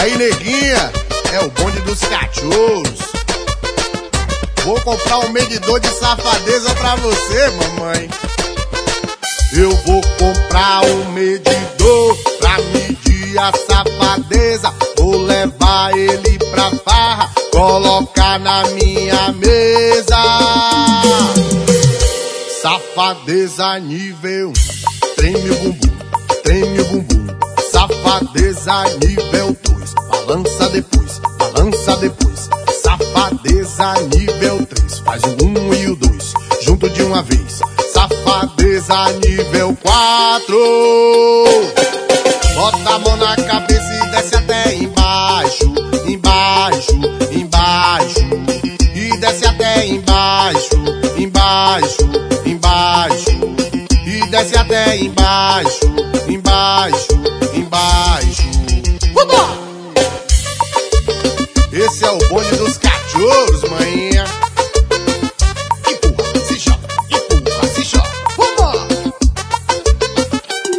Aí, neguinha, é o bonde dos cachorros. Vou comprar um medidor de safadeza pra você, mamãe. Eu vou comprar um medidor pra medir a safadeza. Vou levar ele pra farra, colocar na minha mesa. Safadeza nível 1, treme o bumbum, treme o bumbum. Safadeza nível 2, balança depois, balança depois. Safadeza nível 3, faz o 1 um e o 2, junto de uma vez. Safadeza nível 4. Bota a mão na cabeça e desce até embaixo, embaixo, embaixo. E desce até embaixo, embaixo, embaixo. E desce até embaixo, embaixo, embaixo. Esse é o bonde dos cachorros, manhinha. Empurra, se joga, empurra, se joga. Vambora!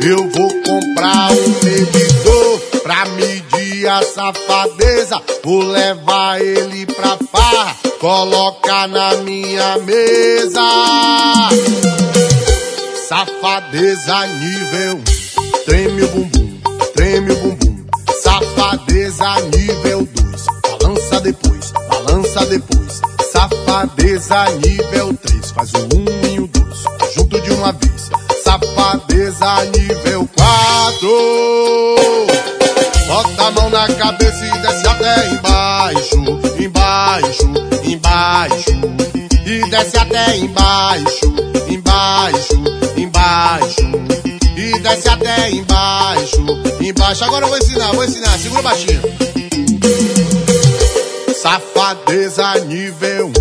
Eu vou comprar um medidor pra medir a safadeza. Vou levar ele pra farra, colocar na minha mesa. Safadeza nível 1, treme o bumbum, treme o bumbum. Safadeza nível 2, balança depois, balança depois. Safadeza nível 3, faz o 1 um e o 2, junto de uma vez. Safadeza nível 4. Bota a mão na cabeça e desce até embaixo, embaixo, embaixo. E desce até embaixo, embaixo, embaixo. E desce até embaixo, embaixo. Agora eu vou ensinar, vou ensinar. Segura baixinho. Safadeza nível 1,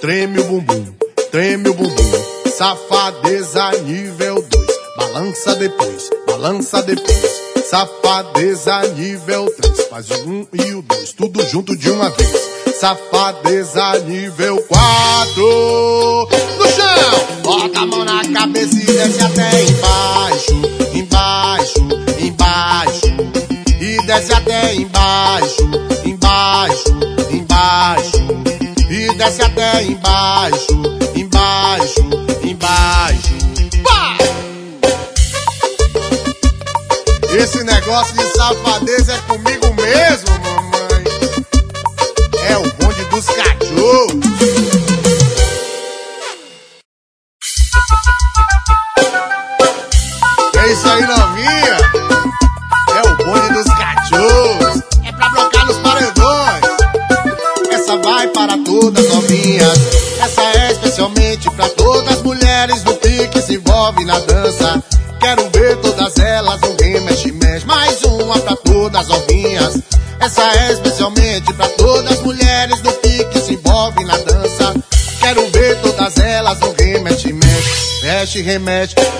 treme o bumbum, treme o bumbum. Safadeza nível 2, balança depois, balança depois. Safadeza nível 3, faz o 1 e o 2, tudo junto de uma vez. Safadeza nível 4, no chão, bota a mão na cabeça e desce até embaixo, embaixo, embaixo. E desce até embaixo, embaixo, embaixo. E desce até embaixo, embaixo, embaixo. Vai! Esse negócio de safadeza é comigo mesmo, mamãe. É o bonde dos cachorros. É isso aí, novinha. Mexe,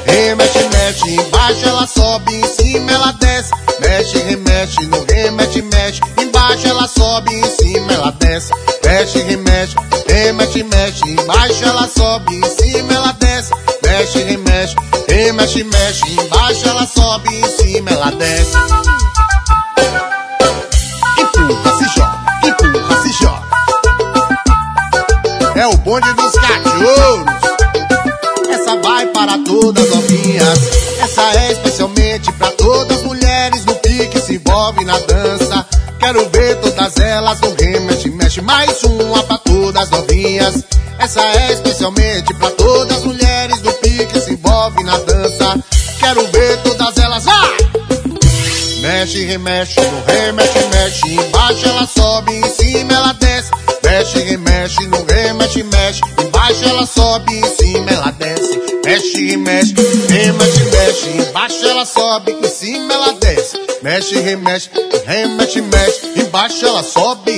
Mexe, remexe, mexe. Embaixo ela sobe,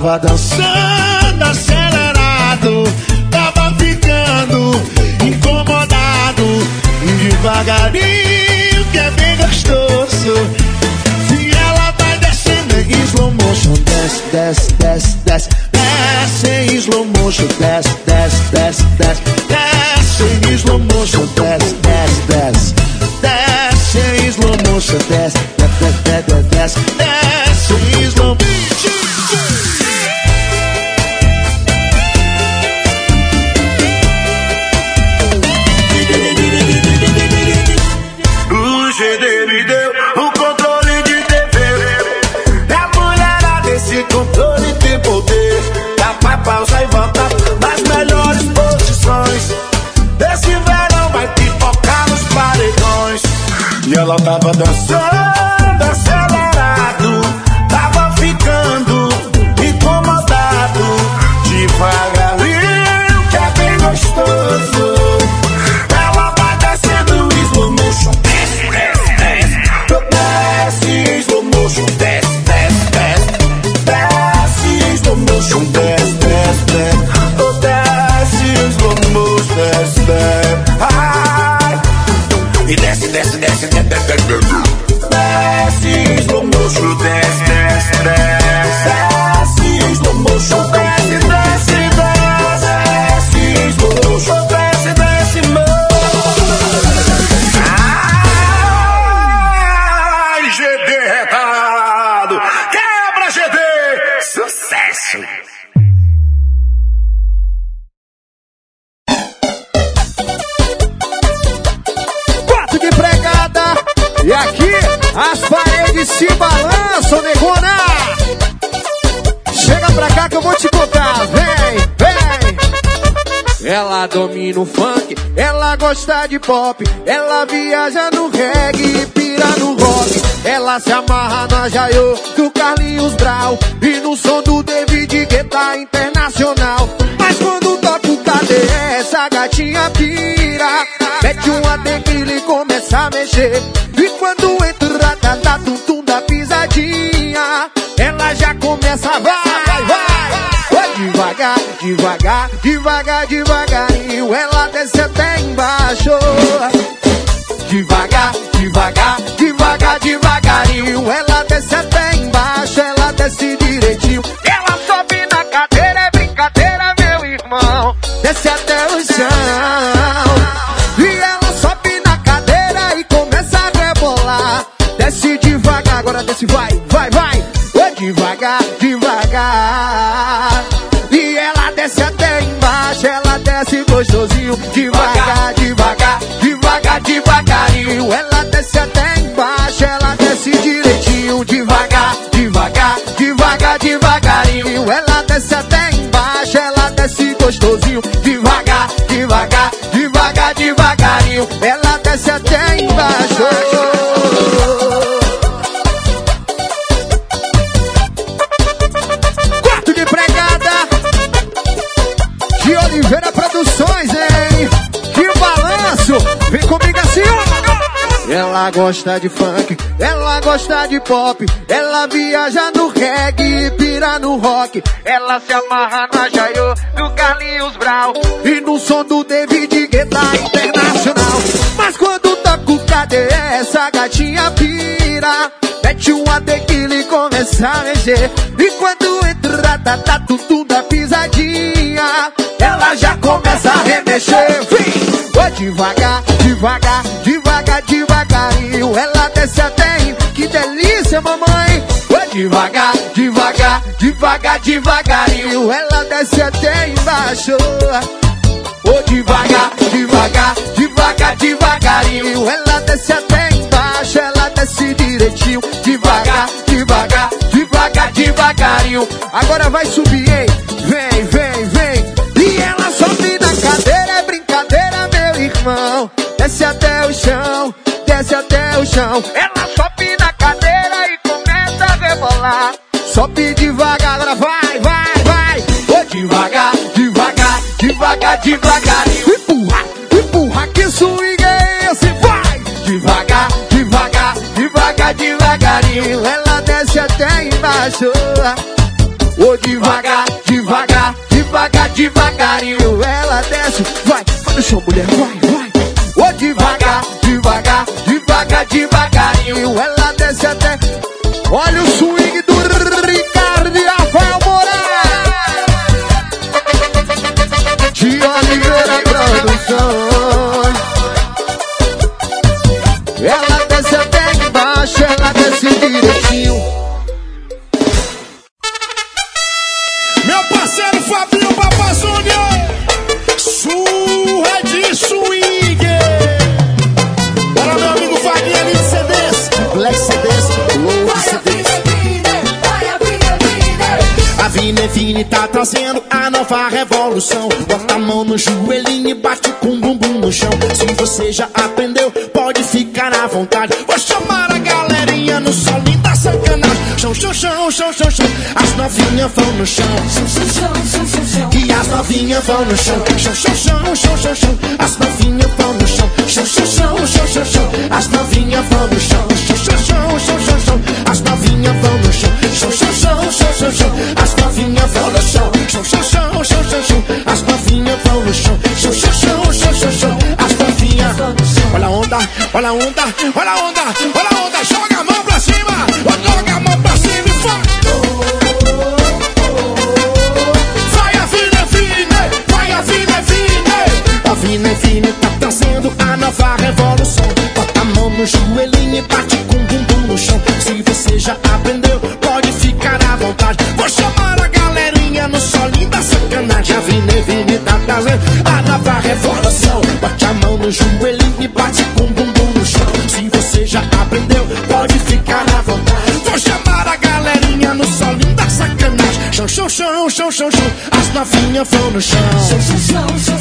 tava dançando. for desce direitinho, devagar, devagar, devagar, devagarinho. Ela desce até embaixo, ela desce gostosinho, devagar, devagar, devagar, devagarinho. Ela desce até embaixo. Quarto de pregada, de Oliveira Produções, hein? Que balanço! Vem comigo assim, ó! Ela gosta de funk, ela gosta de pop, ela viaja no reggae e pira no rock. Ela se amarra na Jaiô, do Carlinhos Brau e no som do David Guetta Internacional. Mas quando tá toca o cadê essa gatinha pira, mete uma tequila e começa a mexer. Enquanto Ratatá, tudo na pisadinha. Ela já começa a remexer. Vim! Vou devagar, devagar, devagar, devagarinho. Ela desce até aí, que delícia, mamãe. Vou devagar, devagar, devagar, devagarinho. Ela desce até embaixo. Vou devagar, devagar, devagar, devagarinho. Ela desce até embaixo. Ela desce direitinho. Devagar, devagar, devagar devagarinho. Agora vai subir, hein? Vem, vem, vem. E ela sobe na cadeira, é brincadeira, meu irmão. Desce até o chão, desce até o chão. Ela sobe na cadeira e começa a rebolar. Sobe devagar, agora vai, vai, vai. Vou devagar, devagar, devagar, devagarinho. Empurra, empurra, que swing é esse? Vai! Devagar, devagar, devagar, devagarinho. Ela desce até apaixonar. Ou devagar, devagar, devagar, devagarinho ela desce. Vai, vai no chão, mulher, vai, vai. Ou devagar, devagar, devagar, devagarinho ela desce até. Olha o suíço. Levine tá trazendo a nova revolução. Bota a mão no joelhinho e bate com o bumbum no chão. Se você já aprendeu, pode ficar à vontade. Vou chamar a galerinha no solinho da tá sacanagem. Chão, chão, chão, chão, chão, chão. As novinhas vão no chão. Chão, chão, chão, chão, chão. E as novinhas vão no chão. Chão, chão, chão, chão, chão, chão. As novinhas Hola, milhão foi no chão. Sensação, sensação.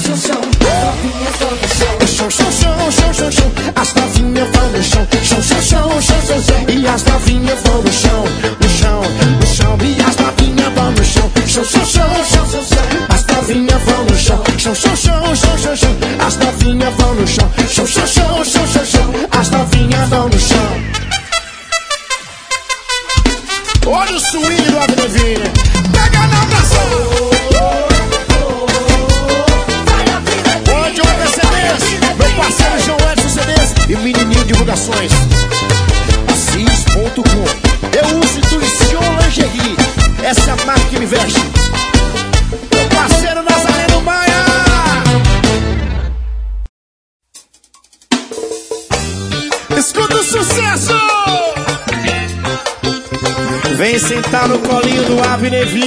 devia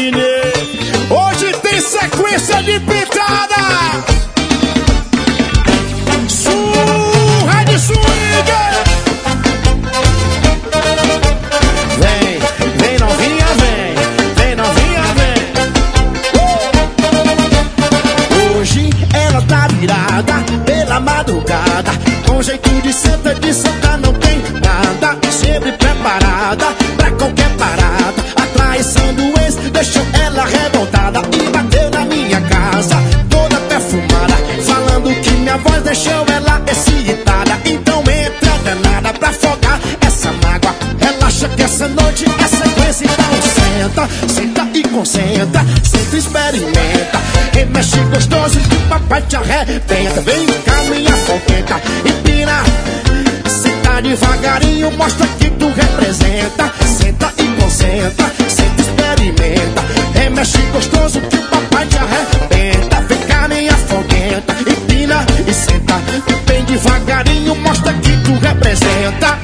gostoso que o papai te arrebenta. Vem cá, minha foguenta, empina e senta. Que bem devagarinho mostra que tu representa.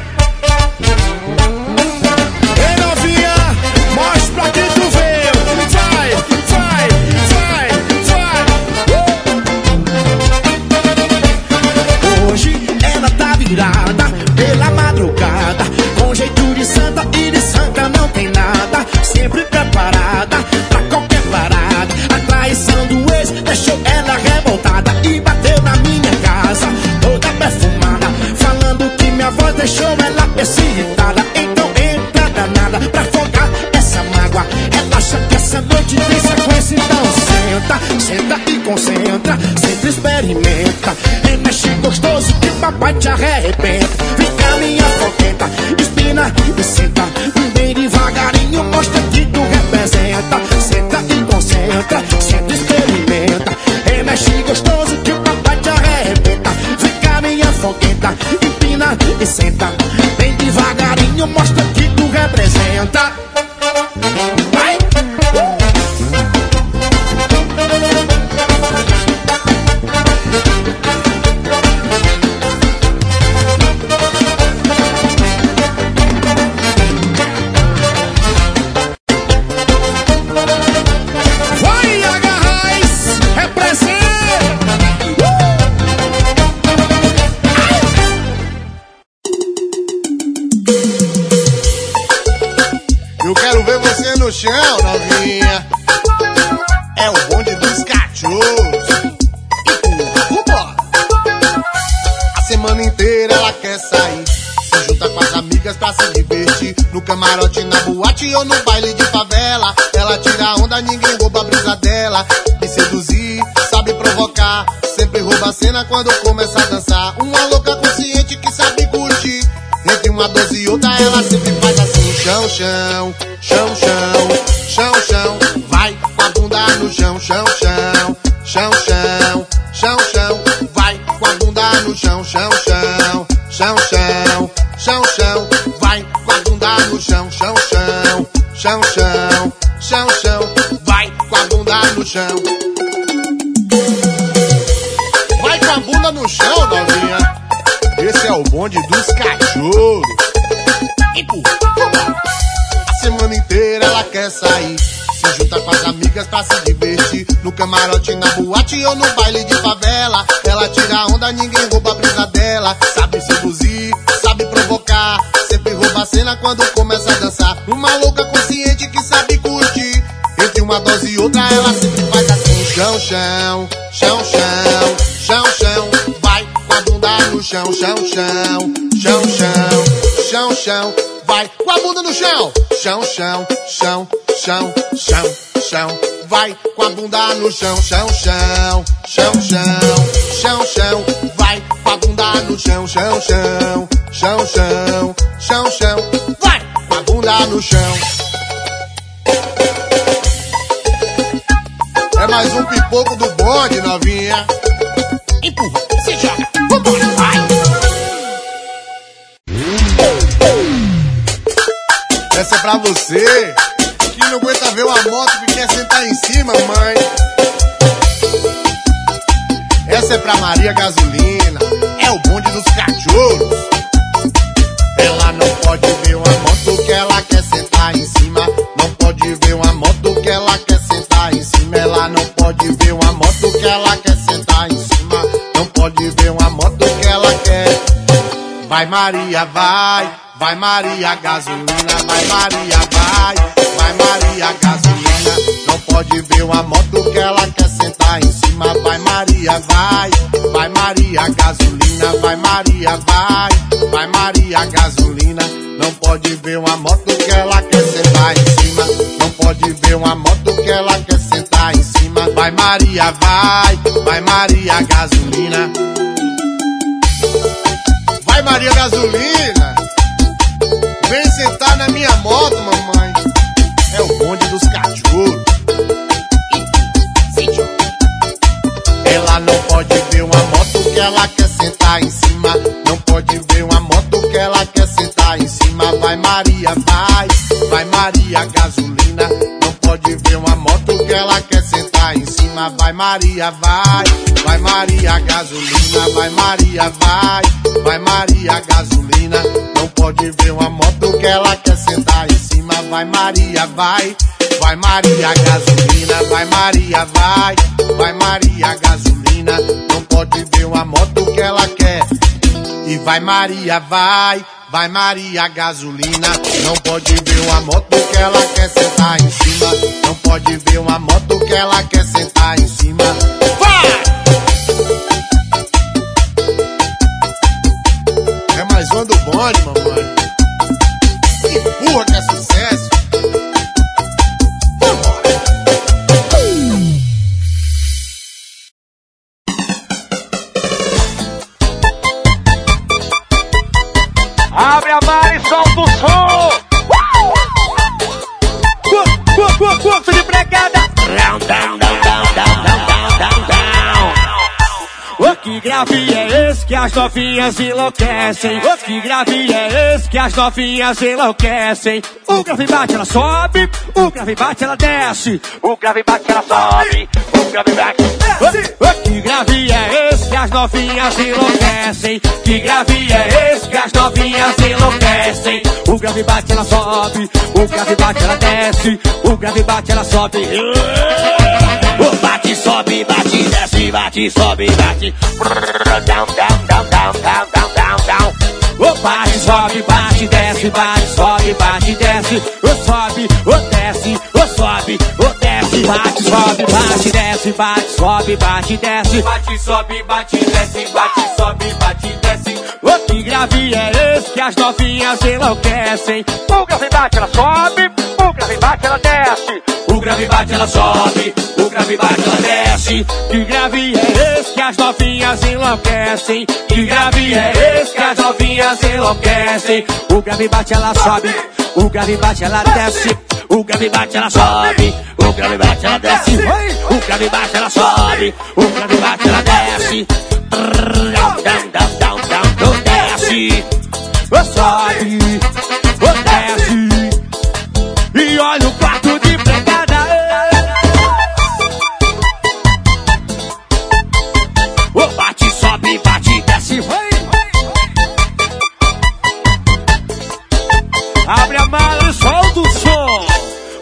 Assim: junta com as amigas pra se divertir. No camarote, na boate ou no baile de favela. Ela tira onda, ninguém rouba a brisa dela. Sabe seduzir, sabe provocar rouba a cena quando começa a dançar. Uma louca consciente que sabe curtir. Entre uma dose e outra, ela sempre faz assim: chão, chão, chão, chão, chão, chão. Vai com a bunda no chão, chão, chão, chão, chão, chão, chão. Vai com a bunda no chão, chão, chão, chão, chão, chão, chão. Vai com a bunda no chão, chão, chão, chão, chão, chão, chão. Vai com a bunda no chão, chão, chão, chão, chão chão, chão. Vai! Com a bunda no chão. É mais um pipoco do bonde, novinha. Empurra, se joga, vambora, vai! Essa é pra você, que não aguenta ver uma moto que quer sentar em cima, mãe. Essa é pra Maria Gasolina, é o bonde dos cachorros. Ela não pode ver uma moto que ela quer sentar em cima. Não pode ver uma moto que ela quer sentar em cima. Ela não pode ver uma moto que ela quer sentar em cima. Não pode ver uma moto que ela quer. Vai Maria, vai. Vai Maria gasolina, vai Maria, vai. Vai Maria gasolina. Não pode ver uma moto que ela quer sentar em cima. Vai Maria, vai. Vai Maria gasolina, vai Maria, vai. Vai Maria gasolina. Não pode ver uma moto que ela quer sentar em cima. Não pode ver uma moto que ela quer sentar em cima. Vai Maria, vai. Vai Maria gasolina. Vai Maria gasolina. Vem sentar na minha moto, mamãe. Bonde dos cachorros. Ela não pode ver uma moto que ela quer sentar em cima. Não pode ver uma moto que ela quer sentar em cima. Vai Maria, vai. Vai Maria, gasolina. Não pode ver uma moto que ela quer sentar em cima. Vai Maria, vai. Vai Maria, gasolina. Vai Maria, vai. Vai Maria, gasolina. Não pode ver uma moto que ela quer sentar em cima. Vai Maria, vai. Vai Maria, gasolina. Vai Maria, vai. Vai Maria, gasolina. Não pode ver uma moto que ela quer. E vai Maria, vai. Vai Maria, gasolina. Não pode ver uma moto que ela quer sentar em cima. Não pode ver uma moto que ela quer sentar em cima. Vai! É mais um do bonde, mamãe. As novinhas enlouquecem. Oh, que grave é esse que as novinhas enlouquecem? O grave bate, ela sobe, o grave bate, ela desce. O grave bate, ela sobe, o grave bate. Oh, oh, que grave é esse que as novinhas enlouquecem? Que grave é esse que as novinhas enlouquecem? O grave bate, ela sobe, o grave bate, ela desce. O grave bate, ela sobe. O bate, sobe, bate, desce, bate, sobe, bate. Down, down, down, O bate, sobe, bate, desce, bate, sobe, bate, desce. O sobe, o desce, o sobe, o desce, bate, sobe, bate, desce, bate, sobe, bate, desce. Bate, sobe, bate, desce, bate, sobe, bate, desce. O que grave é esse que as novinhas enlouquecem? O grave bate, ela sobe, o grave bate, ela desce. O grave bate, ela sobe, o grave bate, ela desce. Que grave é esse que as novinhas enlouquecem? Que grave é esse que as novinhas enlouquecem? O grave bate, ela sobe, o grave bate, ela desce. O grave bate, ela sobe, o grave bate, ela desce. O grave bate, ela sobe, o grave bate, ela desce. Down, down, down, down, down, down, desce. Sobe, desce. E olha o quarto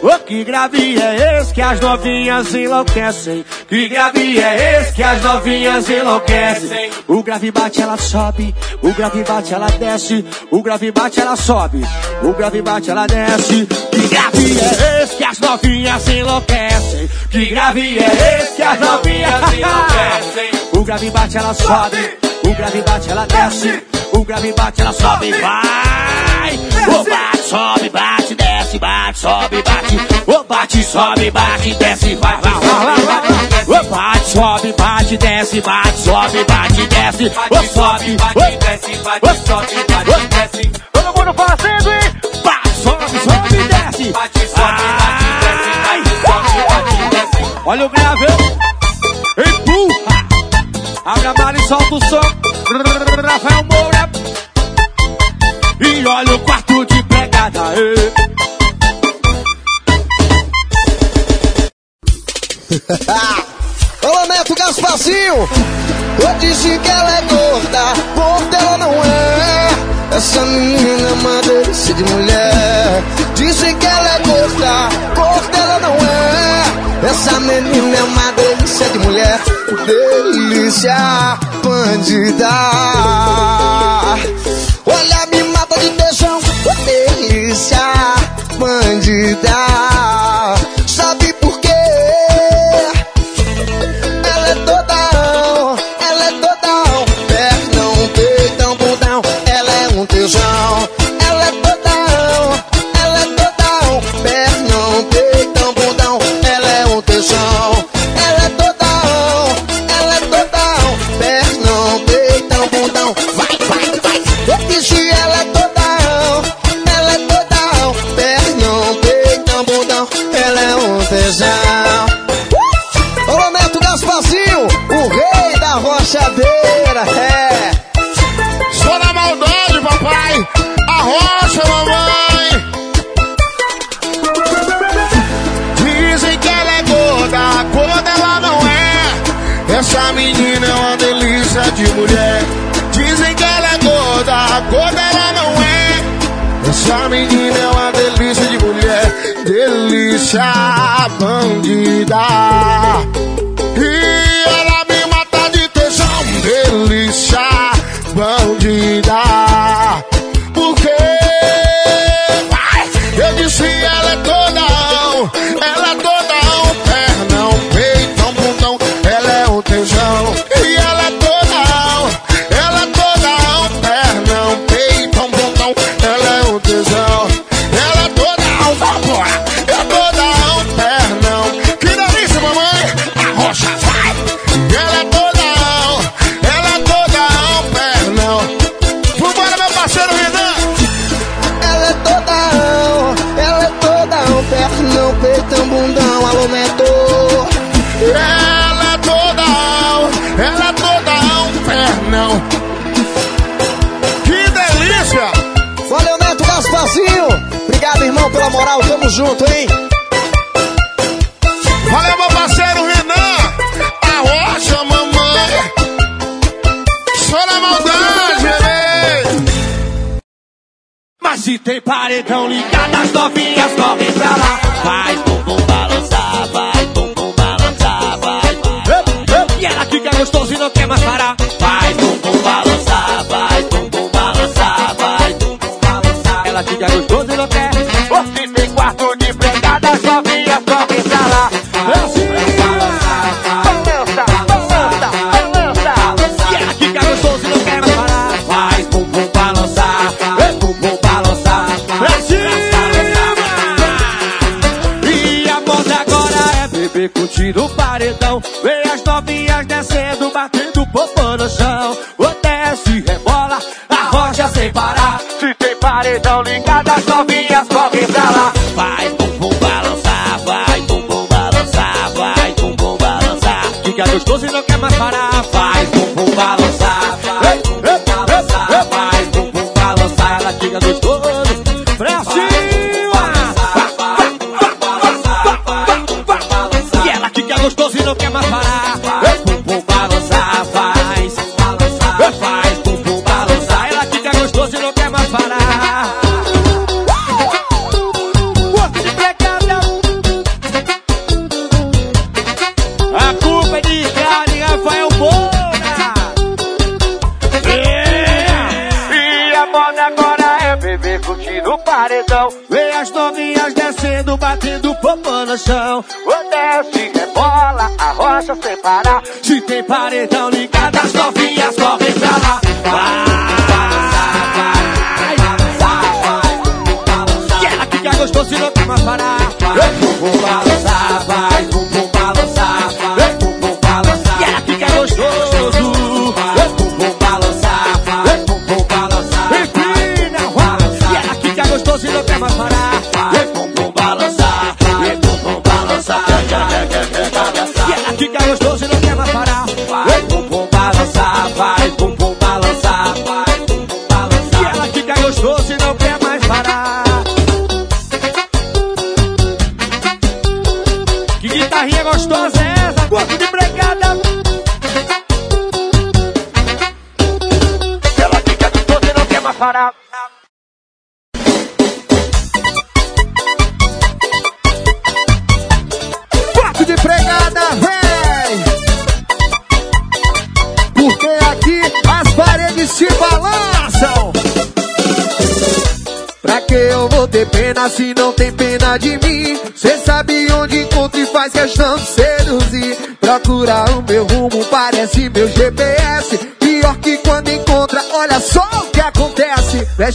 O que grave é esse que as novinhas enlouquecem? Que grave é esse que as novinhas enlouquecem? O grave bate, ela sobe. O grave bate, ela desce. O grave bate, ela sobe. O grave bate, ela desce. Que grave é esse que as novinhas enlouquecem? Que grave é esse que as novinhas enlouquecem? O grave bate, ela sobe. O grave bate, ela desce. O grave bate, ela sobe. Vai! O bate, sobe, bate, desce, bate, sobe, bate. O bate, sobe, bate, desce, vai, vai, vai, vai, vai. O bate, sobe, bate, desce, bate, sobe, bate, desce. O sobe, bate, desce, bate, sobe, bate, desce. Todo mundo fazendo, hein? Bate, sobe, sobe, desce. Bate, sobe, bate, desce, bate, sobe, bate, desce. Olha o grave. Empurra. Abre a mala e solta o som. Rafael Moura. E olha o quarto de ê. Alô, Neto Gasparzinho! Eu disse que ela é gorda, gorda ela não é. Essa menina é uma delícia de mulher. Dizem que ela é gorda, gorda ela não é. Essa menina é uma delícia de mulher. Delícia bandida. Delícia bandida. Delícia bandida. Paredão ligado, as novinhas correm pra lá. Vai, bumbum balançar, vai, bumbum balançar, vai. E ela fica gostoso e não quer mais parar. Vai, bumbum balançar, vai, bumbum balançar, vai, bumbum balançar. Ela fica gostoso e não quer. Você tem quarto de so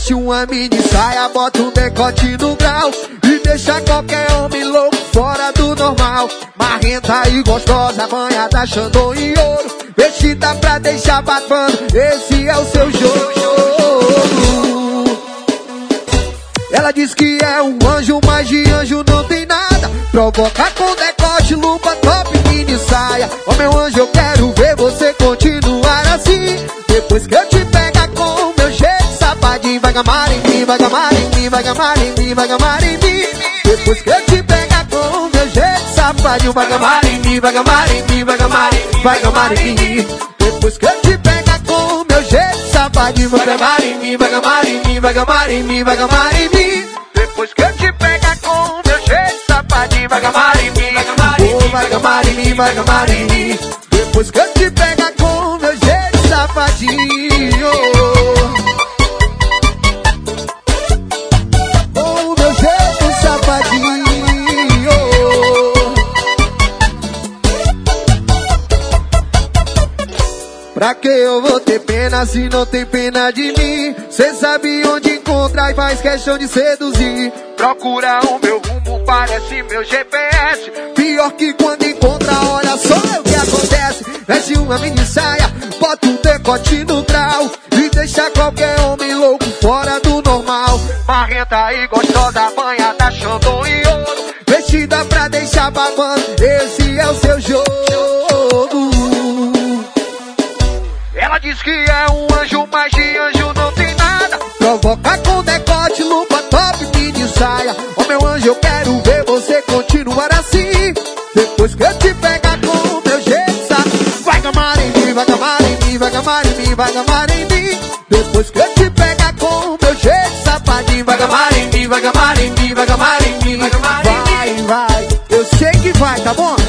Veste uma mini saia, bota um decote no grau. E deixa qualquer homem louco fora do normal. Marrenta e gostosa, banhada, xandão e ouro. Vestida pra deixar bafando, esse é o seu jogo. Ela diz que é um anjo, mas de anjo não tem nada. Provoca com decote, lupa, top, mini saia. Ô meu anjo, eu quero ver você continuar assim. Depois que eu te pegar vai gamar em mim, gamar em mim, gamar em mim, gamar em mim. Depois que eu te pegar com o meu jeito safadinho, vai gamar em mim, vai gamar em mim, vai gamar em mim, vai gamar em mim. Depois que eu te pegar com o meu jeito safadinho, vai gamar em mim, vai gamar em mim, vai gamar em mim, vai gamar em mim. Depois que eu te pegar com o meu jeito safadinho, vai gamar em mim, vai gamar em mim, vai gamar em mim, vai gamar em mim. Depois que eu te pegar com o meu jeito safadinho. Pra que eu vou ter pena se não tem pena de mim? Cê sabe onde encontra e faz questão de seduzir. Procura o meu rumo, parece meu GPS. Pior que quando encontra, olha só o que acontece. Veste uma mini saia, bota um decote no grau. E deixa qualquer homem louco fora do normal. Marrenta e gostosa, banhada, xandão e ouro. Vestida pra deixar babando, esse é o seu jogo. Ela diz que é um anjo, mas de anjo não tem nada. Provoca com decote, lupa, top, mini saia. Ô meu meu anjo, eu quero ver você continuar assim. Depois que eu te pegar com meu jeito, sabe? Vai gamar em mim, vai gamar em mim, vai gamar em mim, vai gamar em mim. Depois que eu te pegar com meu jeito, mim, vai gamar em mim, vai gamar em mim, vai gamar em mim. Vai, vai, eu sei que vai, tá bom?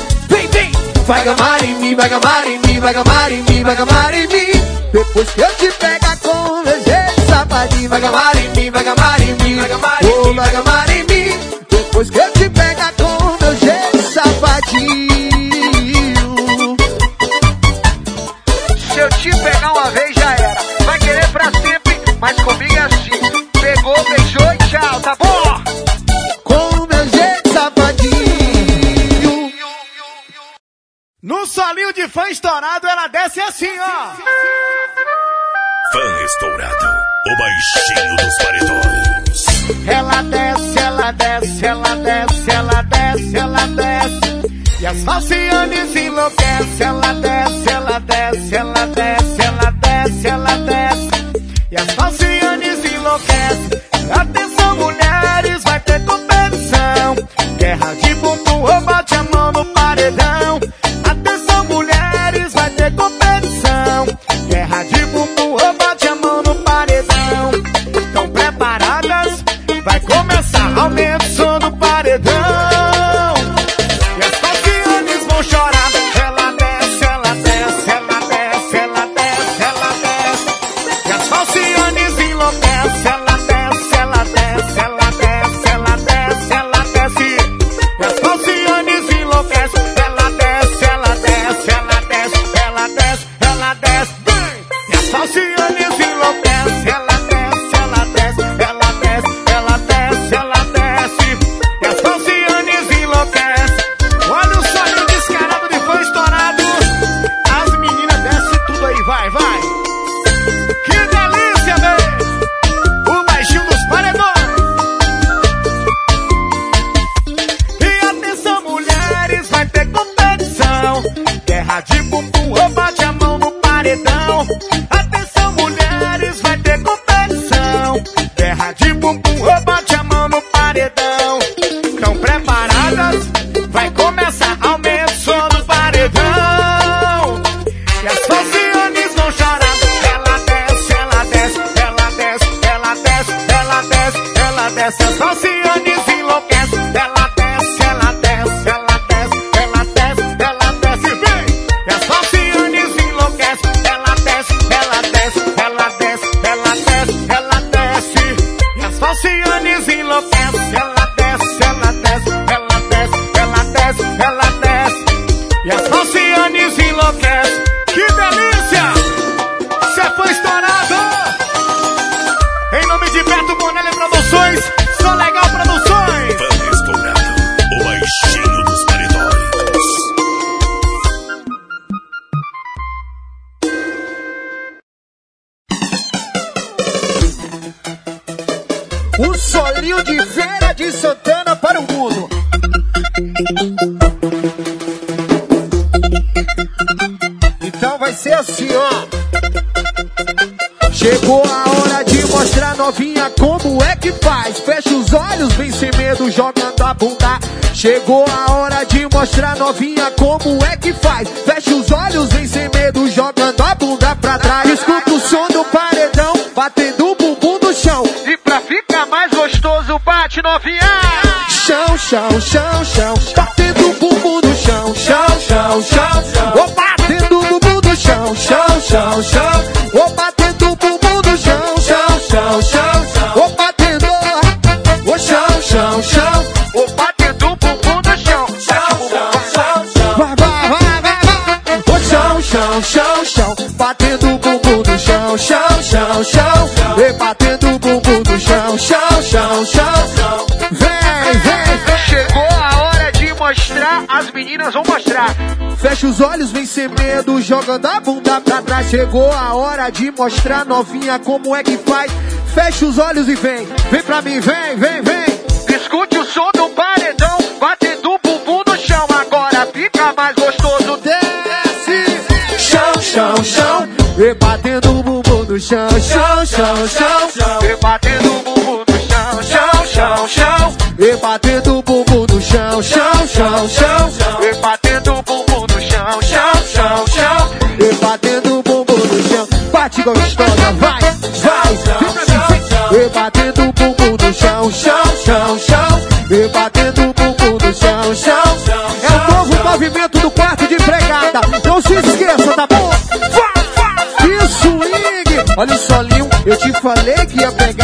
Vai gamar em mim, vai gamar em mim, vai gamar em mim, vai gamar em mim. Depois que eu te pegar com o meu jeito, safadinho, vai gamar em mim, vai gamar em mim, vai gamar em mim, vai gamar em mim. Depois que eu No solinho de fã estourado, ela desce assim, ó. Fã estourado, o baixinho dos paredões. Ela desce, ela desce, ela desce, ela desce, ela desce. E as falcianes enlouquecem. Ela desce, ela desce, ela desce, ela desce, ela desce. E as falcianes enlouquecem. Atenção, mulheres, meninas vão mostrar. Fecha os olhos, vem sem medo, jogando a bunda pra trás. Chegou a hora de mostrar novinha como é que faz. Fecha os olhos e vem, vem pra mim, vem, vem, vem. Escute o som do paredão, batendo o bumbum no chão. Agora fica mais gostoso, desce. Chão, chão, chão, e batendo o bumbum no chão. Chão, chão, chão, e batendo o bumbum no chão. Chão, chão, chão, e batendo batendo o bumbum no chão, chão, chão, chão. Bate gostosa, vai, vai. Vem batendo o bumbum no chão, chão, chão, chão. Vem batendo o bumbum no chão, chão. É o novo movimento do quarto de empregada. Não se esqueça, tá bom? Que swing! Olha o solinho, eu te falei que ia pegar.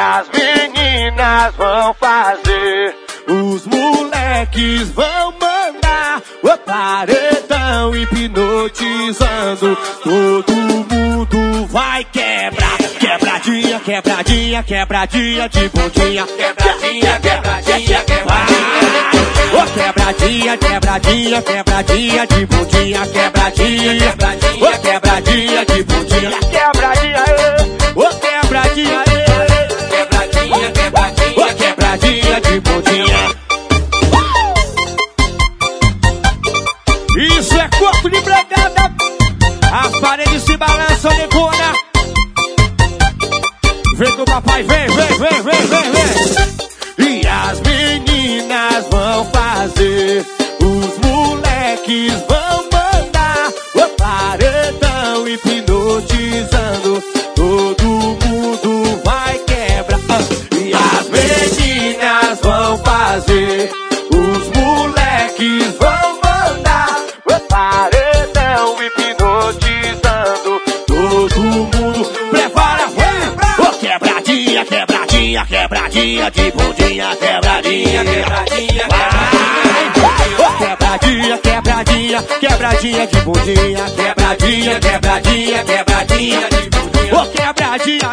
As meninas vão fazer, os moleques vão mandar o paredão hipnotizando. Todo mundo vai quebrar, quebradinha, quebradinha, quebradinha de bundinha, quebradinha, quebradinha, quebradinha. Ô quebradinha, quebradinha, quebradinha de bundinha, quebradinha, quebradinha, ô quebradinha de bundinha, quebradinha, ô quebradinha, quebradinha, de bundinha. Isso é corpo de bregada, as paredes se balançam, negona. Vem com o papai, vem, vem, vem, vem, vem, vem. E as meninas vão fazer, os moleques vão quebradinha, de bundinha, quebradinha, quebradinha, quebradinha. Quebradinha, quebradinha, quebradinha de bundinha, quebradinha, quebradinha, quebradinha de bundinha. Ô quebradinha,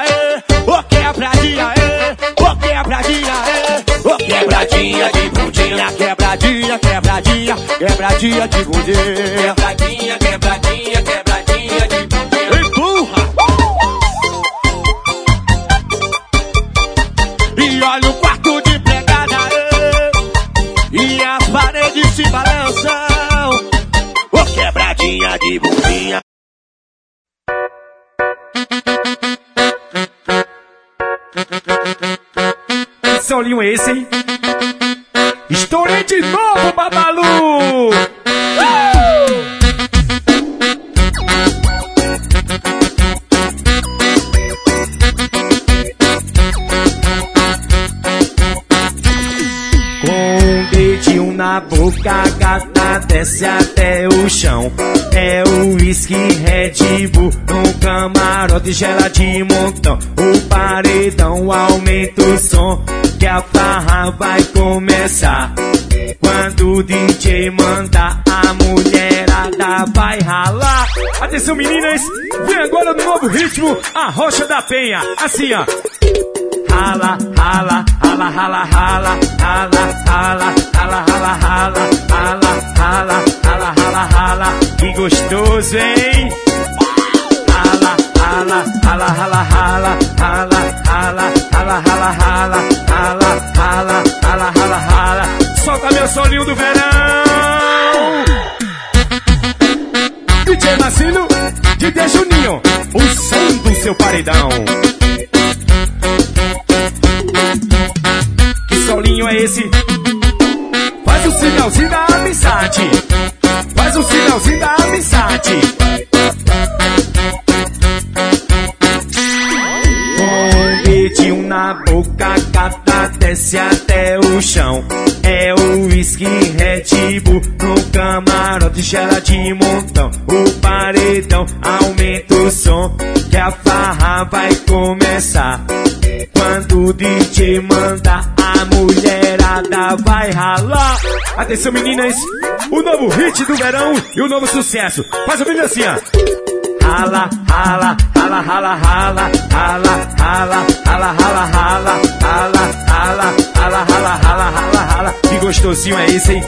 ô quebradinha, ê, ô quebradinha, ô quebradinha de bundinha, quebradinha, quebradinha, quebradinha de bundinha. Quebradinha, quebradinha, quebradinha de bundinha. Que solinho é esse, hein? Estourei de novo, Babalu! Com na boca, gata desce até o chão. É o whisky Red Bull num camarote gela de montão. O paredão aumenta o som, que a farra vai começar. Quando o DJ manda, a mulherada vai ralar. Atenção meninas, vem agora no novo ritmo, a Rocha da Penha. Assim ó. Rala, rala, rala, rala, rala, rala, rala, rala, rala, rala, rala, rala, rala, rala, rala. Que gostoso, hein? Rala, rala, rala, rala, rala, rala, rala, rala, rala, rala, rala, rala, rala, rala, rala. Solta meu solinho do verão. DJ Marcelo, DJ Juninho, o som do seu paredão. Que solinho é esse? Faz o sinalzinho da amizade. Faz o sinalzinho da amizade. Com um na boca, a gata desce até o chão. É o whisky Red Bull no camarote gela de montão. O paredão aumenta o som, que a farra vai começar. Quando o DJ manda, a mulherada vai ralar. Atenção meninas, o novo hit do verão e o novo sucesso. Faz o vídeo assim, ó. Rala, rala, rala, rala, rala, rala, rala, rala, rala, rala, rala, rala, rala, rala, rala, rala, rala. Que gostosinho é esse, hein?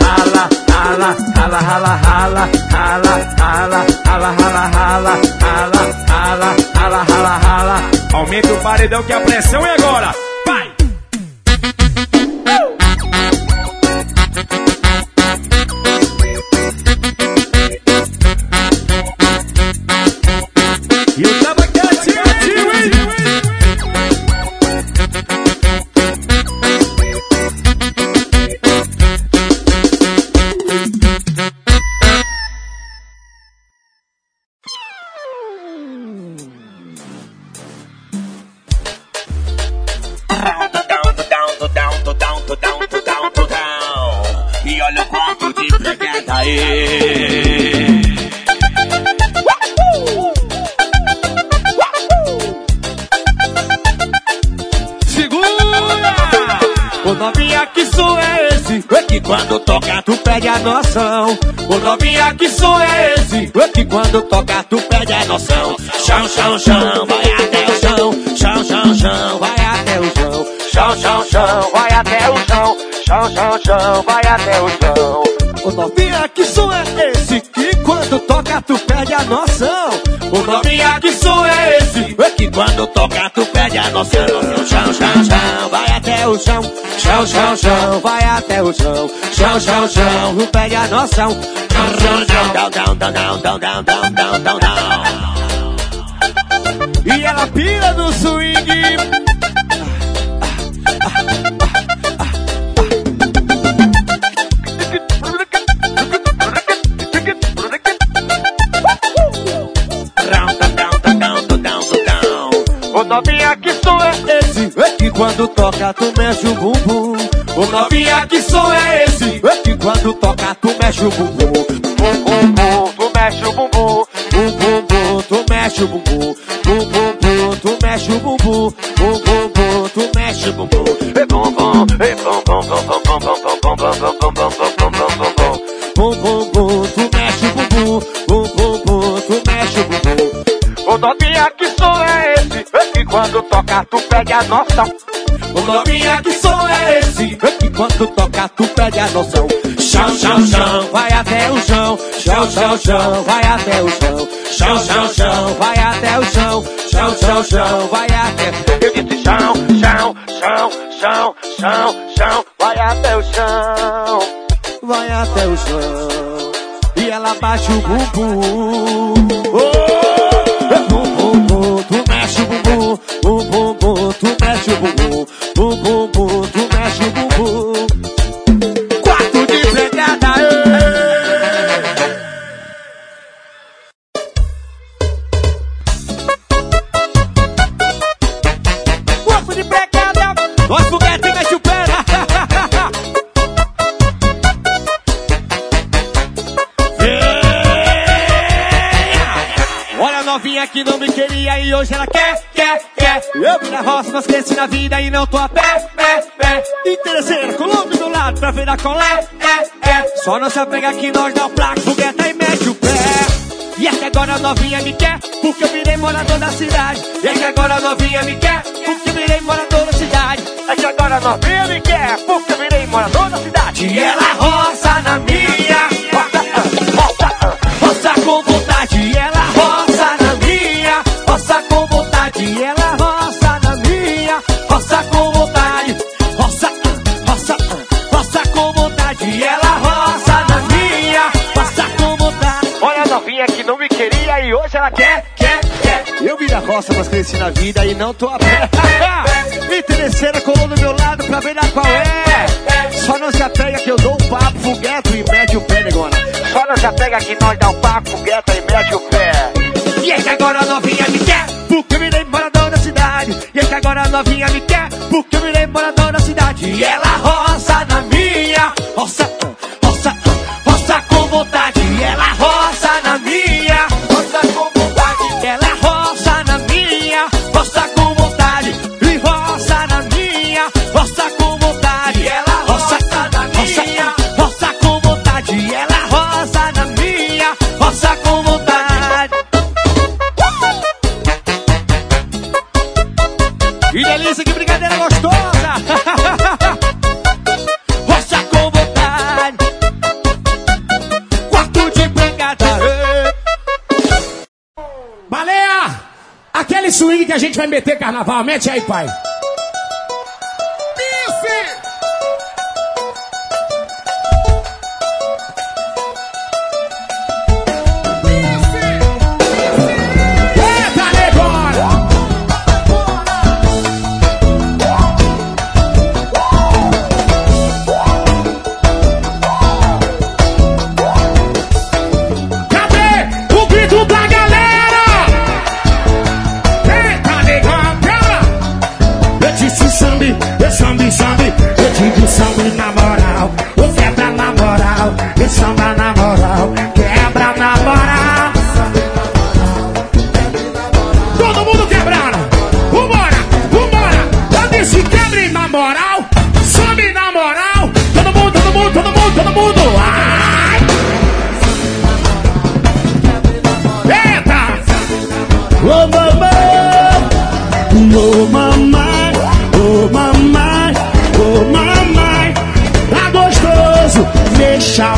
Rala, rala, rala, rala, rala, rala, rala, rala, rala, rala, rala, rala, rala, rala, rala. Aumenta o paredão que a pressão é agora. O chão. Chão, chão, chão, não perde a noção. Chão, chão, chão, down, down, down, down, down, down, down, down, Chão, chão, vai até o chão. Chão, chão, chão, vai até o chão. Chão, chão, chão, vai até. Eu disse chão, chão, chão, chão, chão, chão, vai até o chão. Vai até o chão. E ela bate o bumbum. E hoje ela quer, quer, quer. Eu vi na roça, mas cresci na vida e não tô a pé, pé, pé. Interesseira, Colombo do lado pra ver a colé, é, é. Só não se apega que nós dá o placo, fogueta e mete o pé. E é que agora a novinha me quer, porque eu virei morador da cidade. E é que agora a novinha me quer, porque eu virei morador da cidade. É que agora a novinha me quer, porque eu virei morador da quer, quer, quer. Eu vi da roça, mas cresci na vida e não tô a pé. Interesseira colou do meu lado pra ver da qual é. Só não se apega que eu dou um papo, fogueto e mede o pé, negona. Só não se apega que nós dá um papo, fogueto e mede o pé. E é que agora a novinha me quer, porque eu virei morador da cidade. E é que agora a novinha me quer, porque eu virei morador da cidade. E ela roça na minha, roça, que a gente vai meter carnaval, mete aí, pai. oh mamá, oh mamá, oh mamá, oh mamá, tá gostoso, deixa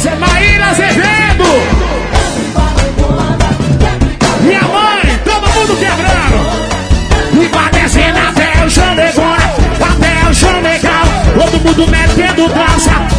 Zé Maíra Azevedo. Minha mãe, todo mundo quebrando. E padecendo até o chão até o chão legal. Todo mundo metendo dança.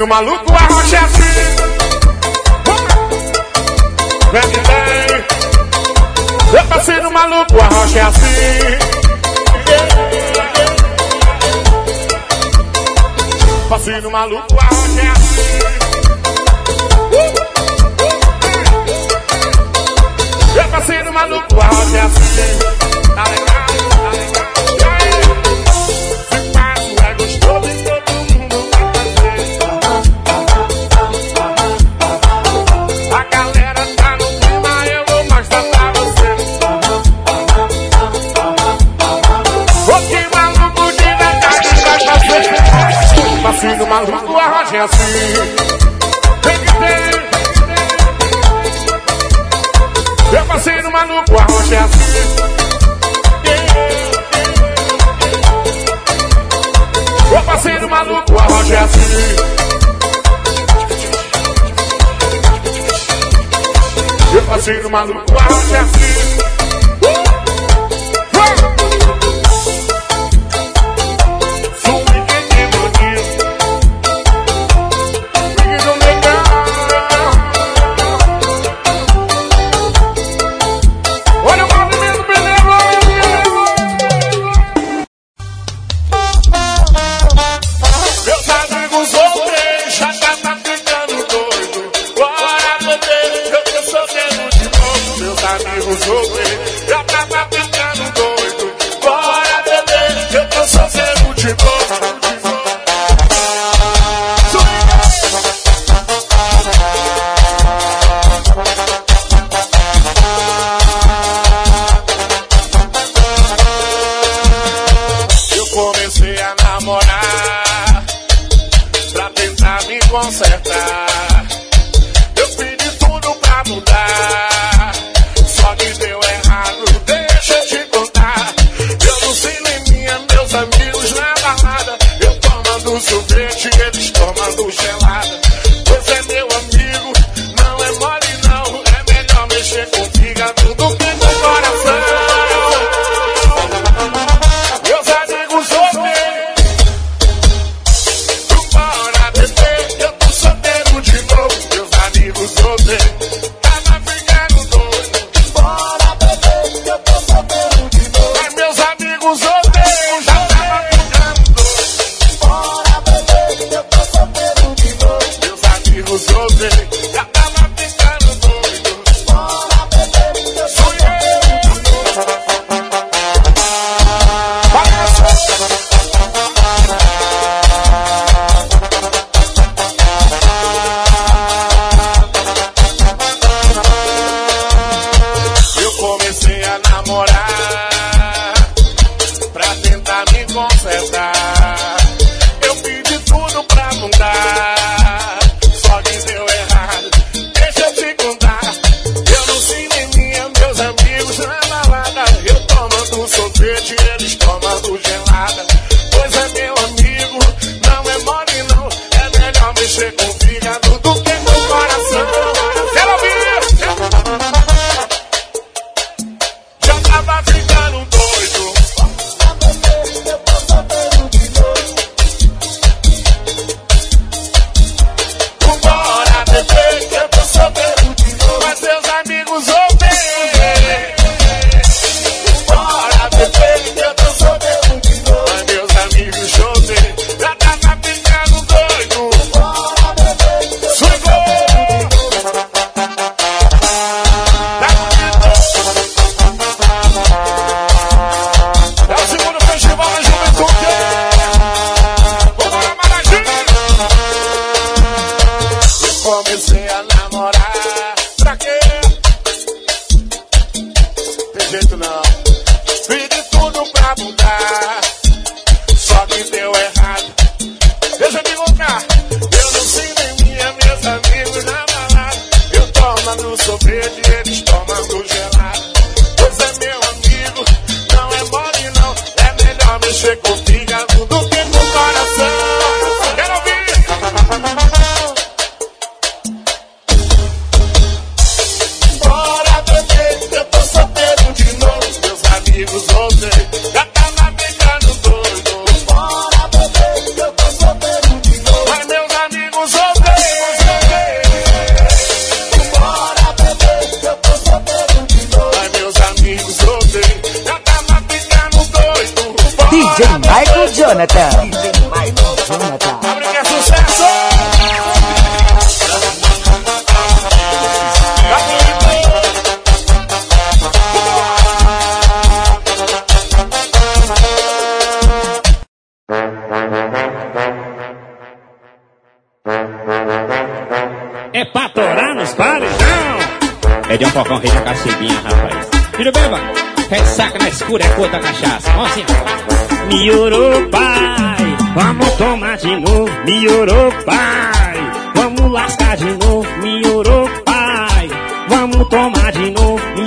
O maluco arrocha é assim. Vem que vem. Meu parceiro maluco arrocha assim. assim. no maluco arrocha é assim. É assim. Eu passei no maluco arrocha assim. Tá legal, tá legal. mas junto a Roger assim. Tem que ter. Meu parceiro maluco, a é assim. Meu parceiro maluco, a é assim. Meu parceiro maluco, a é assim.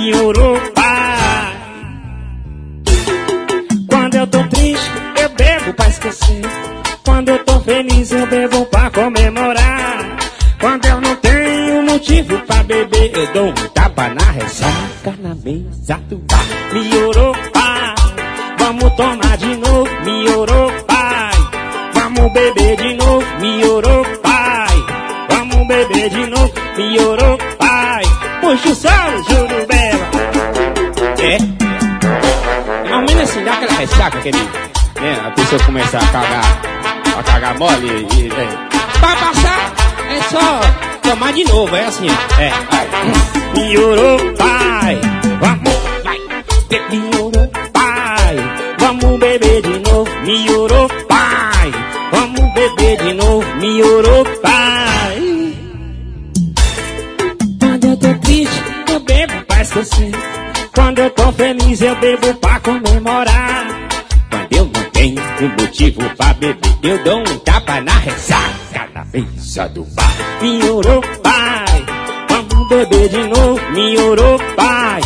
Miorou, pai. Quando eu tô triste, eu bebo pra esquecer. Quando eu tô feliz, eu bebo pra comemorar. Quando eu não tenho motivo pra beber, eu dou um tapa na ressaca na mesa do bar. Pai, vamos tomar de novo. Miorou, pai, vamos beber de novo. Miorou, pai, vamos beber de novo. Miorou, pai, puxa o sol, Júlio ressaca, aquele. Né, a pessoa começa a cagar. A cagar mole e. É. Pra passar, é só tomar de novo, é assim, ó. É, vai. Miorou, pai, vamos, vai. Miorou, pai, vamos beber de novo. Miorou, pai, vamos beber de novo. Miorou, pai. Quando eu tô triste, eu bebo pra esquecer. Quando eu tô feliz, eu bebo pra comemorar. Tenho um motivo pra beber, eu dou um tapa na ressaca na mesa do bar. Miorou, pai, vamos beber de novo. Miorou, pai.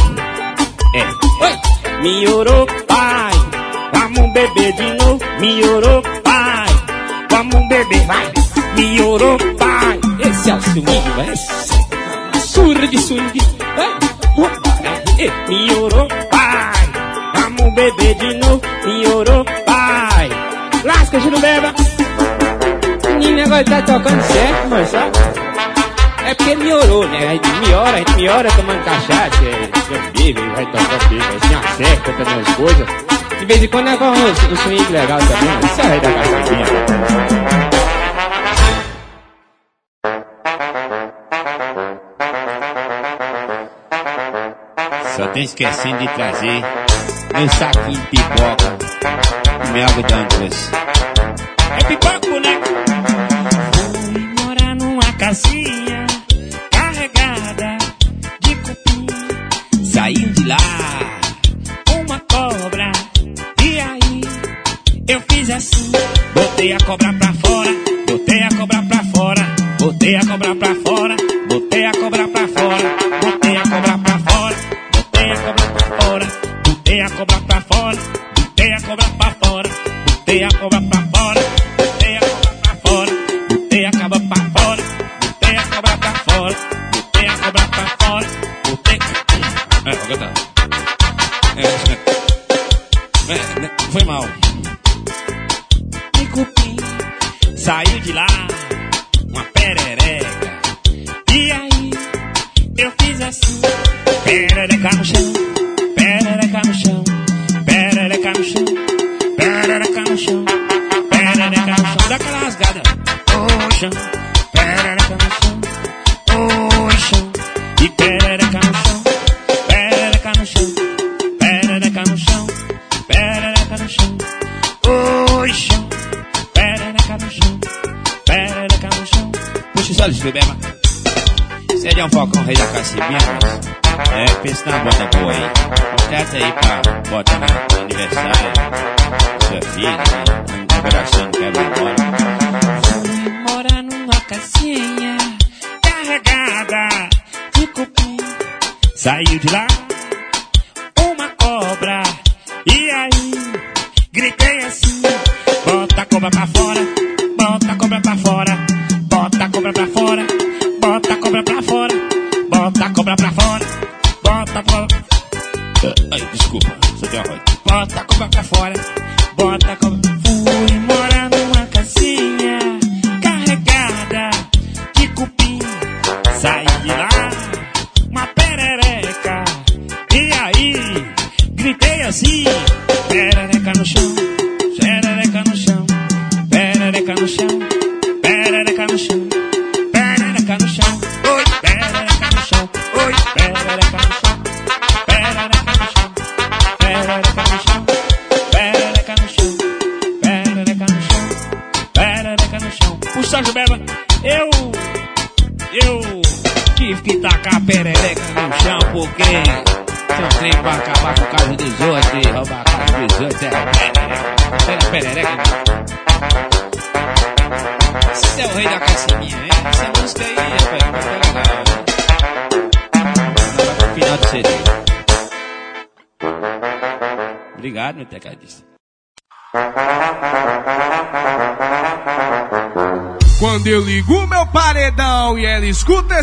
É. Oi! Miorou, pai. Vamos beber de novo. Miorou, pai. Vamos beber, vai. Miorou, pai. Esse é o swing, vai. Surra de swing. Vai. Pai. Vamos beber de novo. Miorou, pai. Lasca, Gino Beba. Menino, negócio tá tocando certo, mas sabe? É porque melhorou, né? A gente melhora, a gente melhora tomando cachaça, é, é bíblia, vai tocar bíblia, assim, acerta também as coisas. De vez em quando é bom um, um swing legal também, mas isso é da cachaçinha. Só tô esquecendo de trazer meu saquinho de pipoca algodão doce. É pipoco, né? Fui morar numa casinha carregada de cupim. Saiu de lá, Uma cobra. E aí, eu fiz assim. Botei a cobra pra fora. Botei a cobra pra fora. Botei a cobra pra fora. Botei a cobra pra fora. Botei a cobra pra fora. Botei a cobra pra fora. Botei a cobra pra fora. Te amo,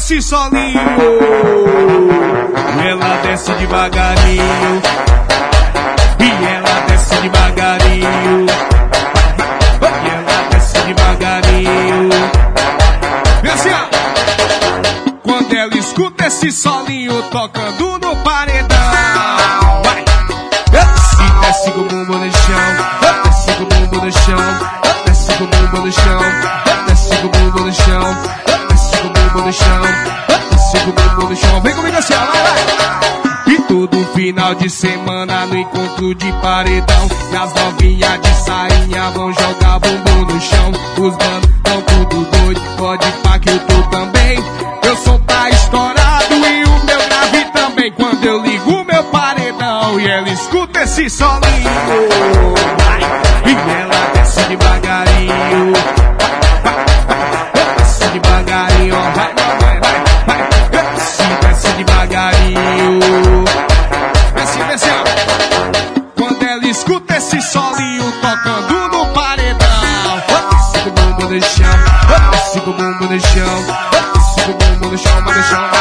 esse solinho. Ela desce devagar. de paredão. E as novinhas de sainha vão jogar bumbum no chão. Os bandos tão tudo doido, pode pá que eu tô também. Eu sou tá estourado e o meu grave também. Quando eu ligo meu paredão e ela escuta esse solinho. the show.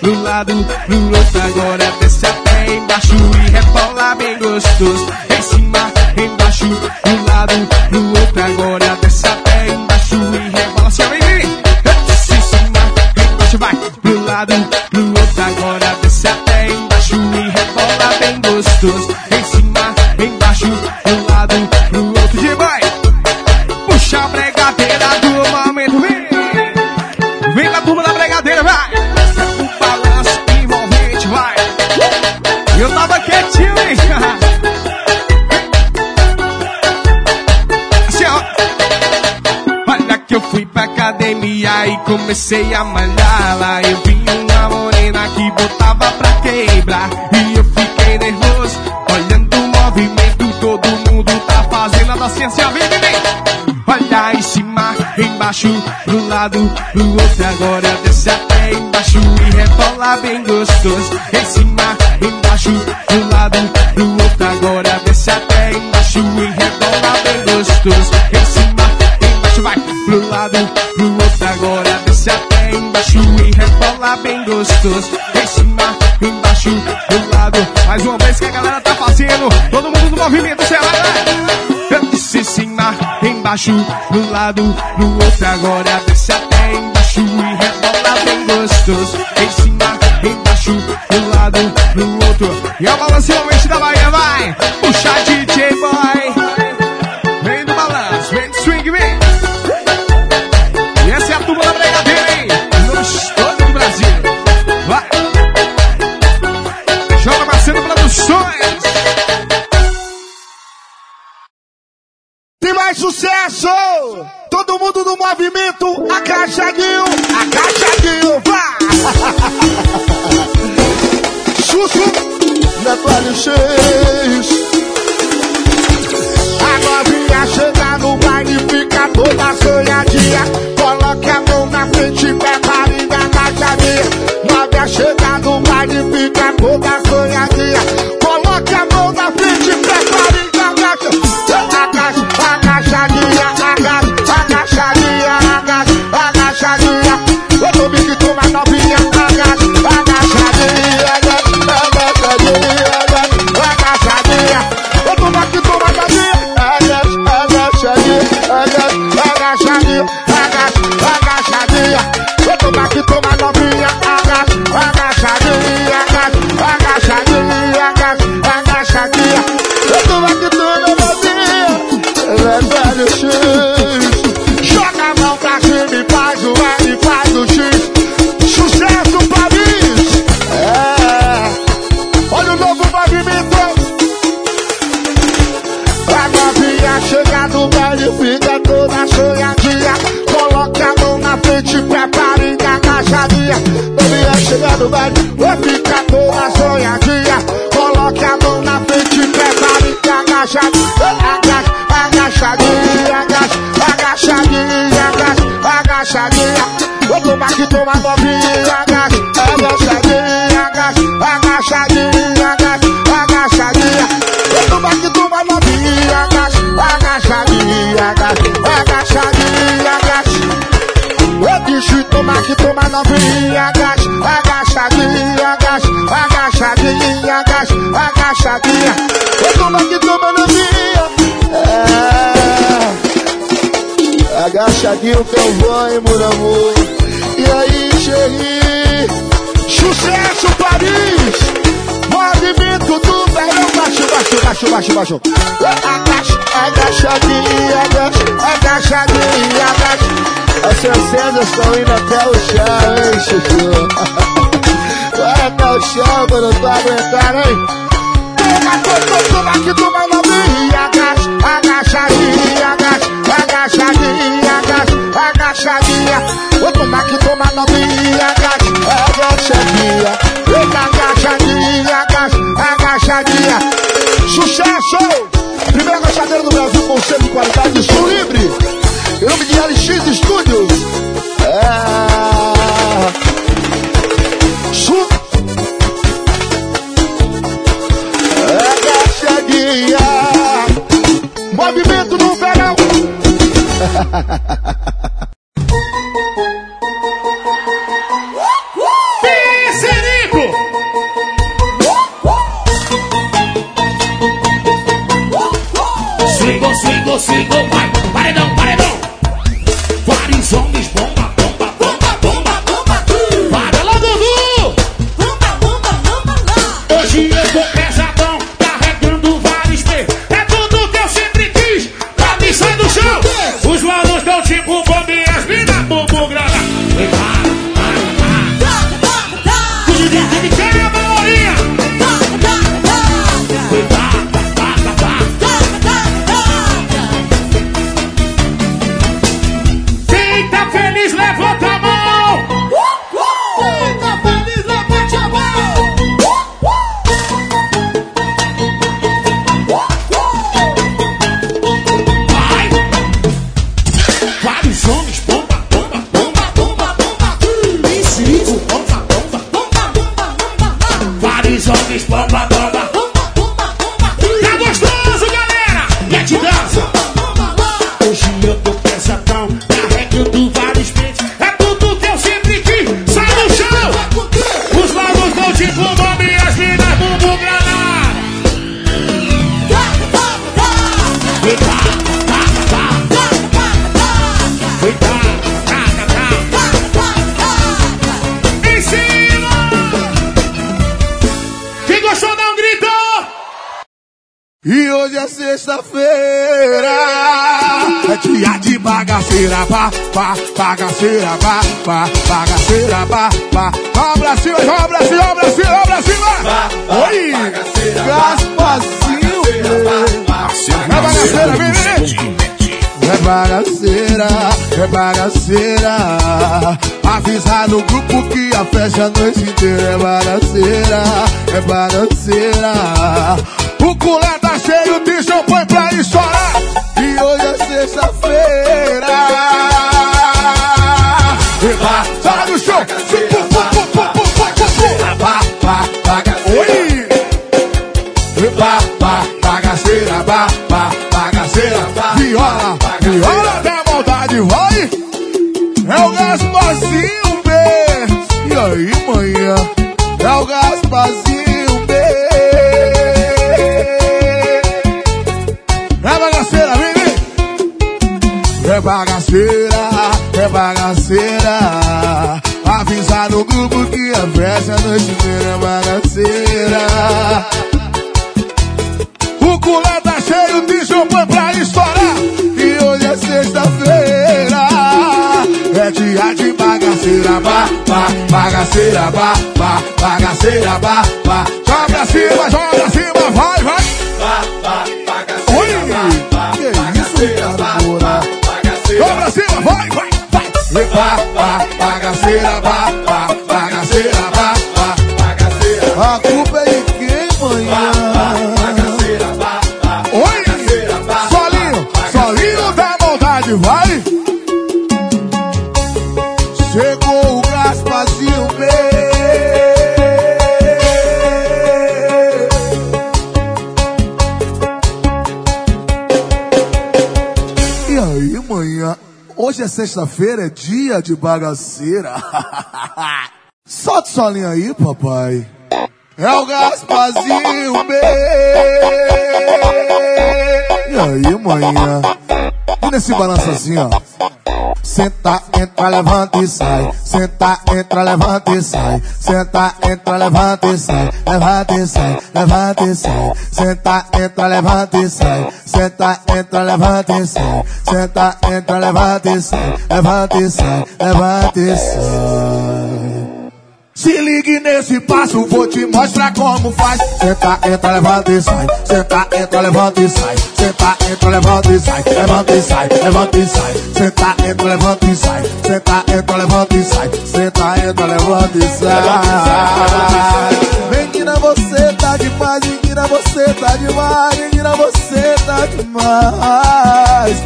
pro lado, pro outro. Agora é desce até embaixo e rebola bem gostoso. Em cima, embaixo, pro lado, pro outro. Agora comecei a malhar lá. Eu vi uma morena que botava pra quebrar. E eu fiquei nervoso, olhando o movimento. Todo mundo tá fazendo a docência, vem, vem, vem. Olha em cima, embaixo, pro lado, pro outro. Agora desce até embaixo e rebola bem gostoso. Em cima, embaixo, pro lado, pro outro. Agora desce até embaixo e rebola bem gostoso. Em cima, embaixo, vai pro lado, pro outro. Embaixo e rebola bem gostoso. Em cima, embaixo, pro lado. Mais uma vez que a galera tá fazendo. Todo mundo no movimento, sei lá, né? Eu disse em cima, embaixo, pro lado, pro outro. Agora desce até embaixo e rebola bem gostoso. Em cima, embaixo, pro lado, pro outro. E é o É. Agachadinho eu vou, hein, meu amor. E aí, Xerri? Sucesso Paris! Movimento do verão, baixo, baixo, baixo, baixo, baixo. Agacha, Agachadinho, agacha. agachadinha, agacha. As franceses estão indo até o chão, hein, Chuchu? Vai até o chão quando eu tô aguentando, hein? Toma, toma, toma, que toma novinha, agacha, agachadinha, agacha, agachadinha, agacha, agachadinha. Vou tomar que toma novinha, agacha, agachadinha. Eita, agachadinha, agacha, agachadinha. Sucesso! Primeira agachadeira do Brasil com selo de qualidade de som livre. Em nome de LX Studios. É. Su Agachadinha. Movimento no verão. bagaceira, pá, pá, bagaceira, pá, pá. Vamos pra cima, vamos pra cima, vamos pra cima, vamos pra cima. Oi, Gaspazinho, é bagaceira, vem. É bagaceira, é bagaceira. Avisa no grupo que a festa a noite inteira é bagaceira, é bagaceira. O culé tá cheio de champanhe pra estourar. E hoje é sexta-feira. Viola, viola da maldade, vai! É o Gasparzinho B! E aí, manhã? É o Gasparzinho B! É bagaceira, vem! É bagaceira, é bagaceira. Avisa no grupo que a festa a noite inteira é bagaceira. O culé tá cheio de champanhe pra estourar. Bagaceira, ba, ba, bagaceira, ba, ba, bagaceira, ba, ba. Joga pra cima, joga pra cima, vai, vai. Oi, que isso, cara, Joga pra cima, vai, vai, vai. Ba, ba, bagaceira, ba, sexta-feira, é dia de bagaceira. Solta o solinho aí, papai. É o Gaspazinho B. E aí, manhã? Nesse balanço assim, ó. Senta, entra, levanta e sai. Senta, entra, levanta e sai. Senta, entra, levanta e sai. Levanta e sai, levanta e sai. Senta, entra, levanta e sai. Senta, entra, levanta e sai. Senta, entra, levanta e sai. Levanta e sai, levanta e sai. Se ligue nesse passo, vou te mostrar como faz. Senta, entra, levanta e sai. Senta, entra, levanta e sai. Senta, entra, levanta e sai. Levanta e sai, levanta e sai. Senta, entra, levanta e sai. Senta, entra, levanta e sai. Senta, entra, levanta e sai. Menina, você tá demais. Menina, você tá demais. Menina, você tá demais.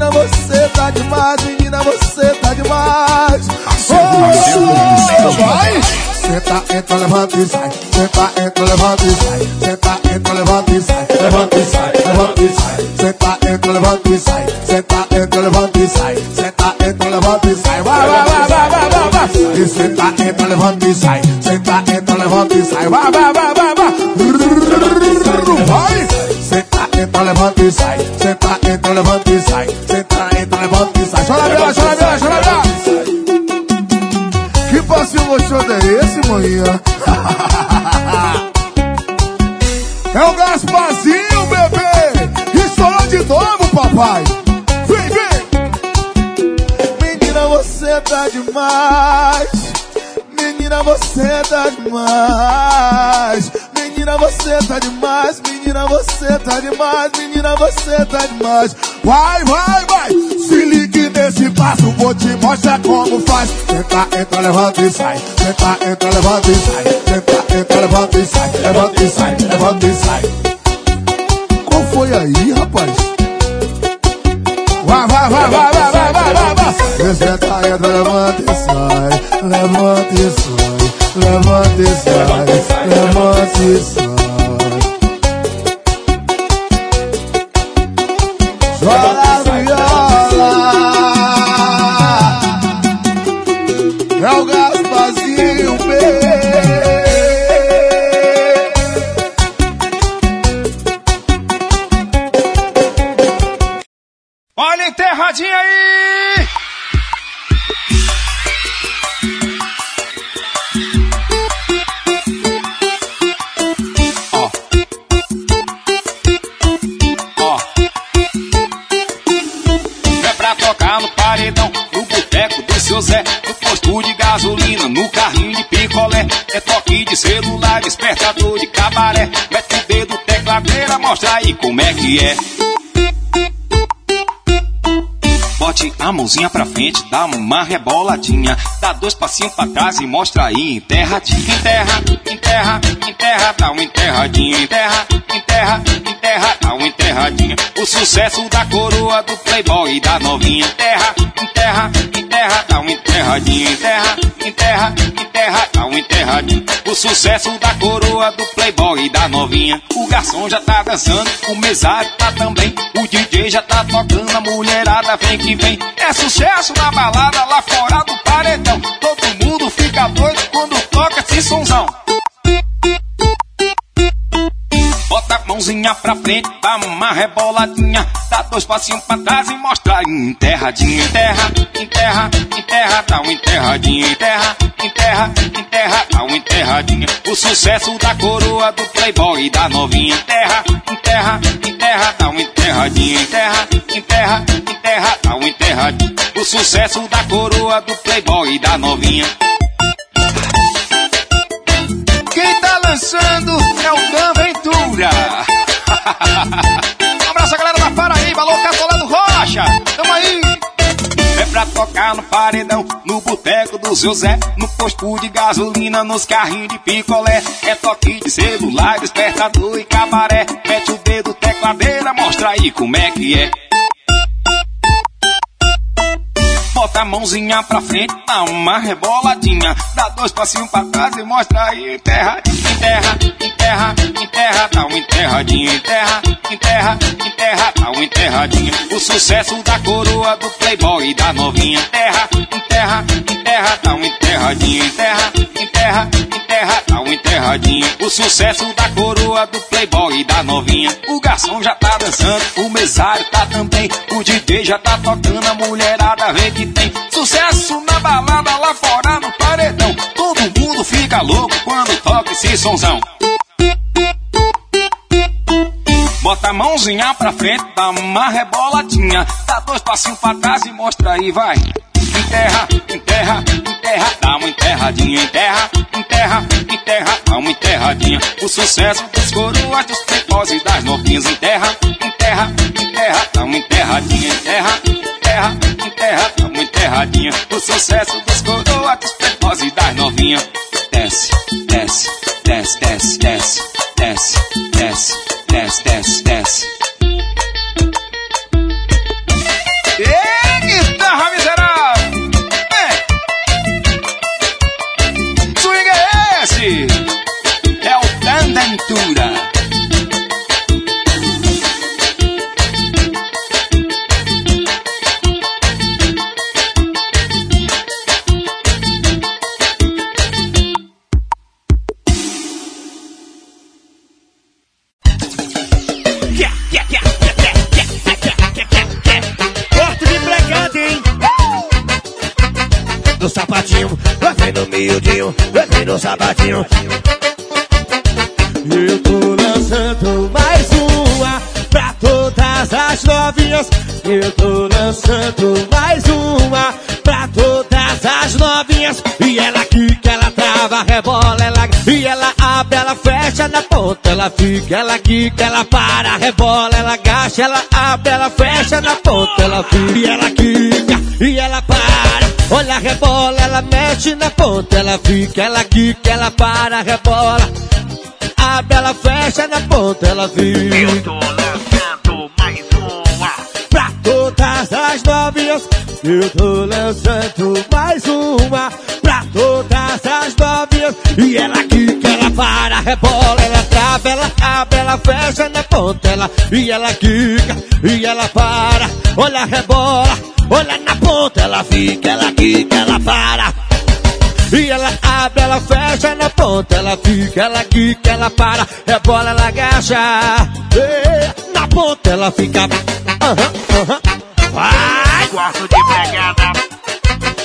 Menina, você tá demais. Menina, você tá demais. Oh, vai! Senta, entra, levanta e sai. Senta, entra, levanta e sai. Senta, entra, levanta e sai. Levanta e sai, levanta e sai. Senta, entra, levanta e sai. Senta, entra, levanta e sai. Senta, entra, levanta e sai. Vai, vai, vai, vai, vai, vai, vai. E senta, entra, levanta e sai. Senta, entra, levanta e sai. Vai, vai, vai, vai, vai. Vai! Senta, entra, levanta e sai. Senta, entra, levanta e sai. E sai. Chora, Bela, chora, chora. Que passinho gostoso é esse, manhã? é o Gasparzinho, bebê! Estourou de novo, papai! Vem, vem! Menina, você tá demais! Menina, você tá demais! Menina, você tá demais! Menina, você tá demais! Menina, você tá demais! Vai, vai, vai! Se ligue nesse passo, vou te mostrar como faz. Senta, entra, levanta e sai. Senta, entra, levanta e sai. Senta, entra, levanta e sai. Levanta e sai, levanta e sai. Qual foi aí, rapaz? Vai, vai, vai, vai, vai, vai, vai, vai, vai. Senta, entra, levanta e sai. Levanta e sai. Levanta e sai, levanta e sai. Chora viola. É o Gasparzinho B. Olha enterradinha aí! Paredão, no boteco do seu Zé, no posto de gasolina, no carrinho de picolé. É toque de celular, despertador de cabaré. Mete o dedo, tecladeira, mostra aí como é que é. Bote a mãozinha pra frente, dá uma reboladinha. Dá dois passinhos pra trás e mostra aí, enterradinha. Enterra, enterra, enterra, dá uma enterradinha. Enterra, enterra, enterra, dá uma enterradinha. O sucesso da coroa do playboy e da novinha. Enterra, enterra, enterra, dá uma enterradinha. Enterra, enterra, enterra, dá uma enterradinha. O sucesso da coroa do playboy e da novinha. O garçom já tá dançando, o mesário tá também. O DJ já tá tocando, a mulherada vem que vem. É sucesso na balada lá fora do paredão. Todo mundo fica doido quando toca esse sonzão. Bota a mãozinha pra frente, dá uma reboladinha. Dá dois passinhos pra trás e mostra enterradinha. Enterra, enterra, enterra, dá uma enterradinha. Enterra, enterra, enterra, dá uma enterradinha. O sucesso da coroa do playboy e da novinha. Enterra, enterra, enterra, dá uma enterradinha. Enterra, enterra, enterra, dá uma enterradinha. O sucesso da coroa do playboy e da novinha. Quem tá lançando é o Dan Ventura. um abraço a galera da Paraíba, alô Catolano Rocha. Tamo aí. É pra tocar no paredão, no boteco do seu Zé, no posto de gasolina, nos carrinhos de picolé. É toque de celular, despertador e cabaré. Mete o dedo, tecladeira, mostra aí como é que é. Bota a mãozinha pra frente, dá uma reboladinha. Dá dois passinhos pra trás e mostra aí. Enterra, enterra, enterra, enterra, dá uma enterradinha. Enterra, enterra, enterra, dá uma enterradinha. O sucesso da coroa do playboy e da novinha. Enterra, enterra, enterra, dá uma enterradinha. Enterra, enterra, enterra, dá uma enterradinha. O sucesso da coroa do playboy e da novinha. O garçom já tá dançando, o mesário tá também. O DJ já tá tocando, a mulherada vê que tem sucesso na balada lá fora no paredão. Todo mundo fica louco quando toca esse sonzão. Bota a mãozinha pra frente, dá uma reboladinha. Dá dois passinhos pra trás e mostra aí, vai. Enterra, enterra, enterra, dá uma enterradinha. Enterra, enterra, enterra, dá uma enterradinha. O sucesso dos coroas, dos playboys e das novinhas. Enterra, enterra, enterra, dá uma enterradinha. Enterra, enterra, enterra, dá uma enterradinha. O sucesso dos coroas, dos playboys e das novinhas. Desce, desce, desce, desce, desce, desce, desce, desce, desce, desce. Miudinho, vem sapatinho. Eu tô lançando mais uma pra todas as novinhas. Eu tô lançando mais uma pra todas as novinhas. E ela quica, ela trava, rebola, ela e ela abre, ela fecha na ponta, ela fica, ela quica, ela para, rebola, ela agacha, ela abre, ela fecha na ponta, ela fica e ela quica e ela para. Olha, rebola, ela mexe na ponta, ela fica, ela quica, ela para, rebola. Abre, ela fecha na ponta, ela fica. Eu tô lançando mais uma pra todas as novinhas. Eu tô lançando mais uma pra todas as novinhas. E ela quica, ela para, rebola, ela trava, ela abre, ela fecha na ponta, ela. E ela quica, e ela para, olha, rebola, olha na ponta, ela fica, ela quica, ela para. E ela abre, ela fecha na ponta, ela fica, ela quica, ela para, rebola, ela agacha. E, na ponta ela fica. Aham, aham. Vai! Gosto de pegada.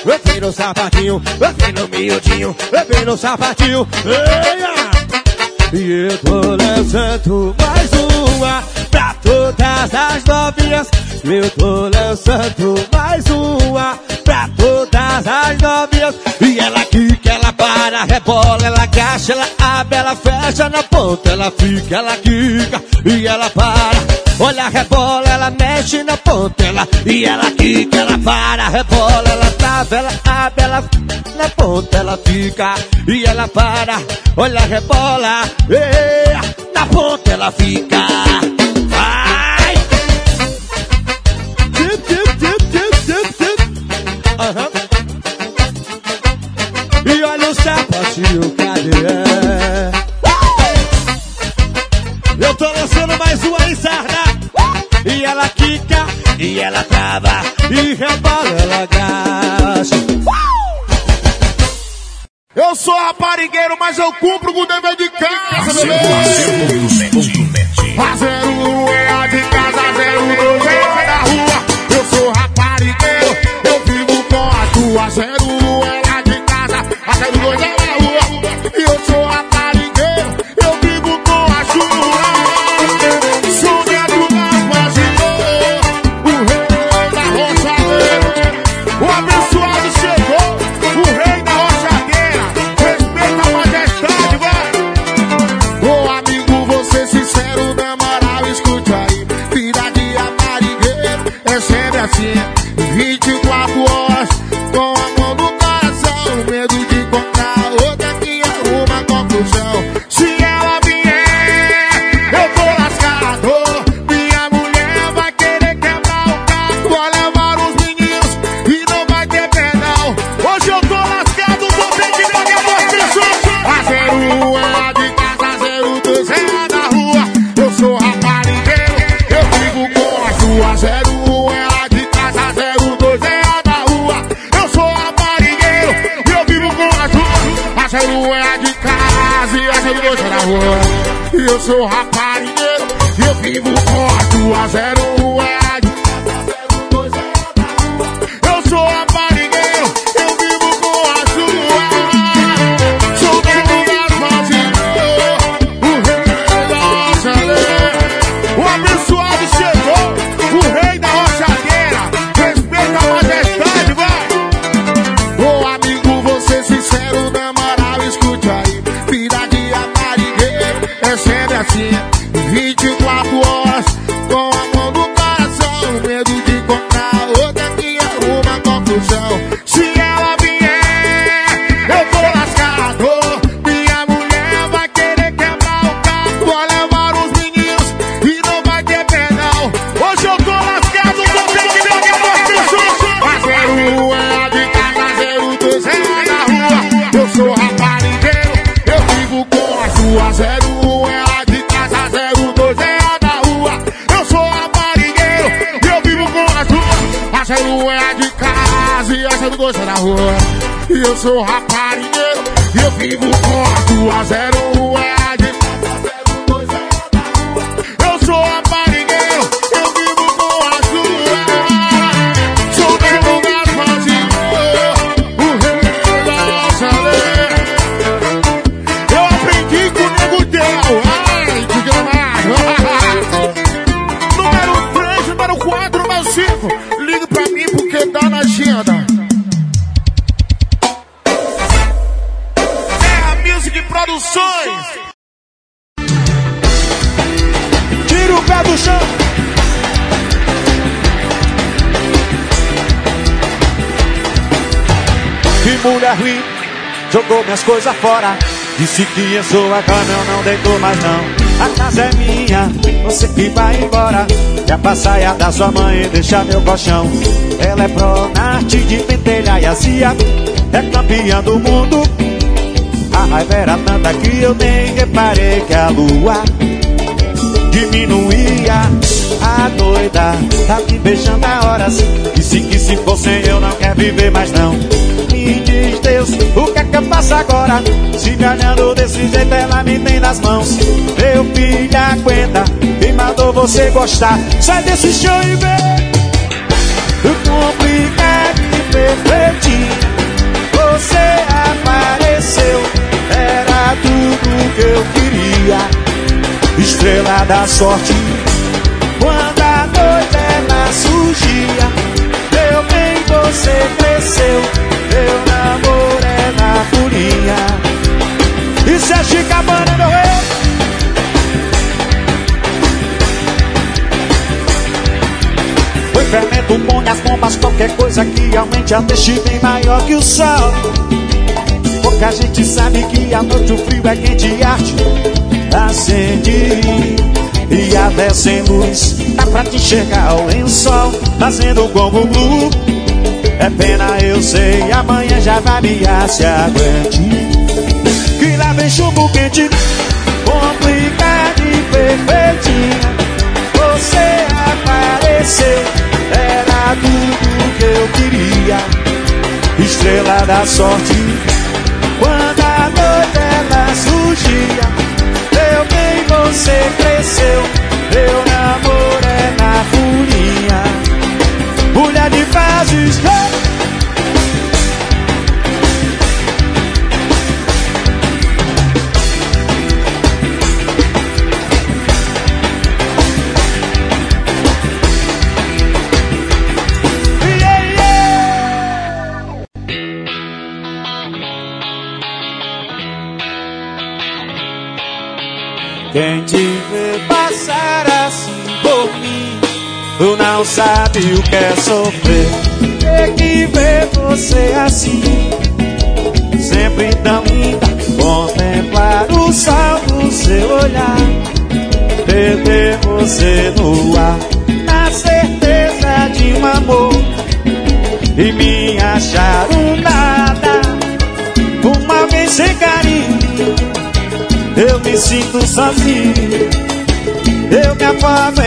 Eu fui no sapatinho, eu fui no miudinho, eu fui no sapatinho. Eia! E eu tô lançando mais uma pra todas as novinhas. Eu tô lançando mais uma pra todas as novinhas. E ela quica, ela para, rebola, ela agacha, ela abre, ela fecha na ponta, ela fica, ela quica e ela para. Olha, rebola, ela mexe na ponta, ela e ela quica, ela para, rebola, ela trava, ela abre, ela na ponta, ela fica e ela para. Olha, rebola, e, na ponta ela fica. Vai! O sapatinho, cadê? Eu tô lançando mais uma aí, Sarda. E ela quica, e ela trava, e rebola, ela agacha. Eu sou raparigueiro, mas eu cumpro com o dever de casa, bebê. A zero Ruim, jogou minhas coisas fora. Disse que eu sou a cama, eu não deito mais não. A casa é minha, você que vai embora. Quer pra saia da sua mãe e deixar meu colchão. Ela é pro arte de pentelha e azia. É campeã do mundo. A raiva era tanta que eu nem reparei que a lua diminuía. A doida tá me beijando há horas. Disse que se fosse eu não quer viver mais não. Me diz Deus, o que é que eu faço agora? Se me olhando desse jeito ela me tem nas mãos. Meu filho aguenta, quem mandou você gostar? Sai desse show e vem. Complicado e perfeitinho Você apareceu Era tudo que eu queria Estrela da sorte Quando a noite ela surgia Meu bem, você cresceu Meu namoro é na furia Isso é Chicabana, meu rei Foi fermento, põe as bombas, qualquer coisa que aumente a deixe bem maior que o sol. Pouca gente sabe que à noite o frio é quente e arte acende. E até sem luz, dá pra te enxergar o lençol, fazendo o blue. É pena, eu sei, amanhã já vai me se aguente. Que lá vem chumbo quente, complicado e perfeitinha. Você apareceu era tudo que eu queria Estrela da sorte Quando a noite ela surgia Meu bem, você cresceu Meu namoro é na de fases Quem tu não sabe o que é sofrer. Ter que ver você assim, sempre tão linda. Contemplar o sol no seu olhar, perder você no ar, na certeza de um amor. E me achar um nada, como alguém sem carinho eu me sinto sozinho, eu me apago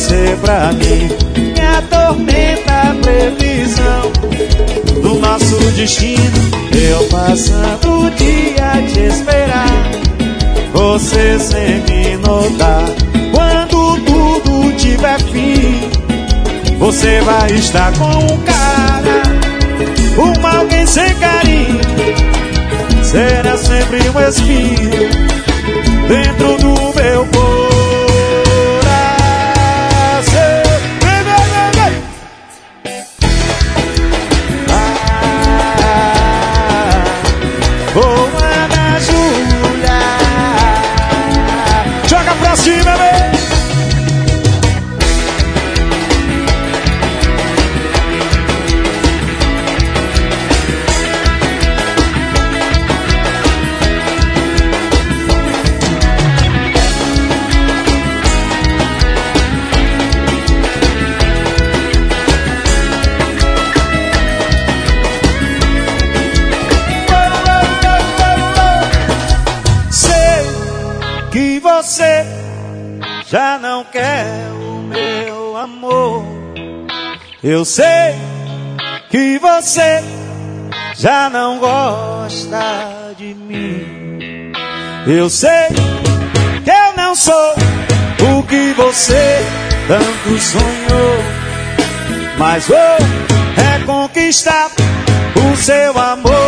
você pra mim atormenta a previsão do nosso destino. Eu passando o dia te esperar, você sem me notar. Quando tudo tiver fim, você vai estar com um cara, um alguém sem carinho. Será sempre um espinho dentro do meu corpo. Eu sei que você já não gosta de mim. Eu sei que eu não sou o que você tanto sonhou. Mas vou reconquistar o seu amor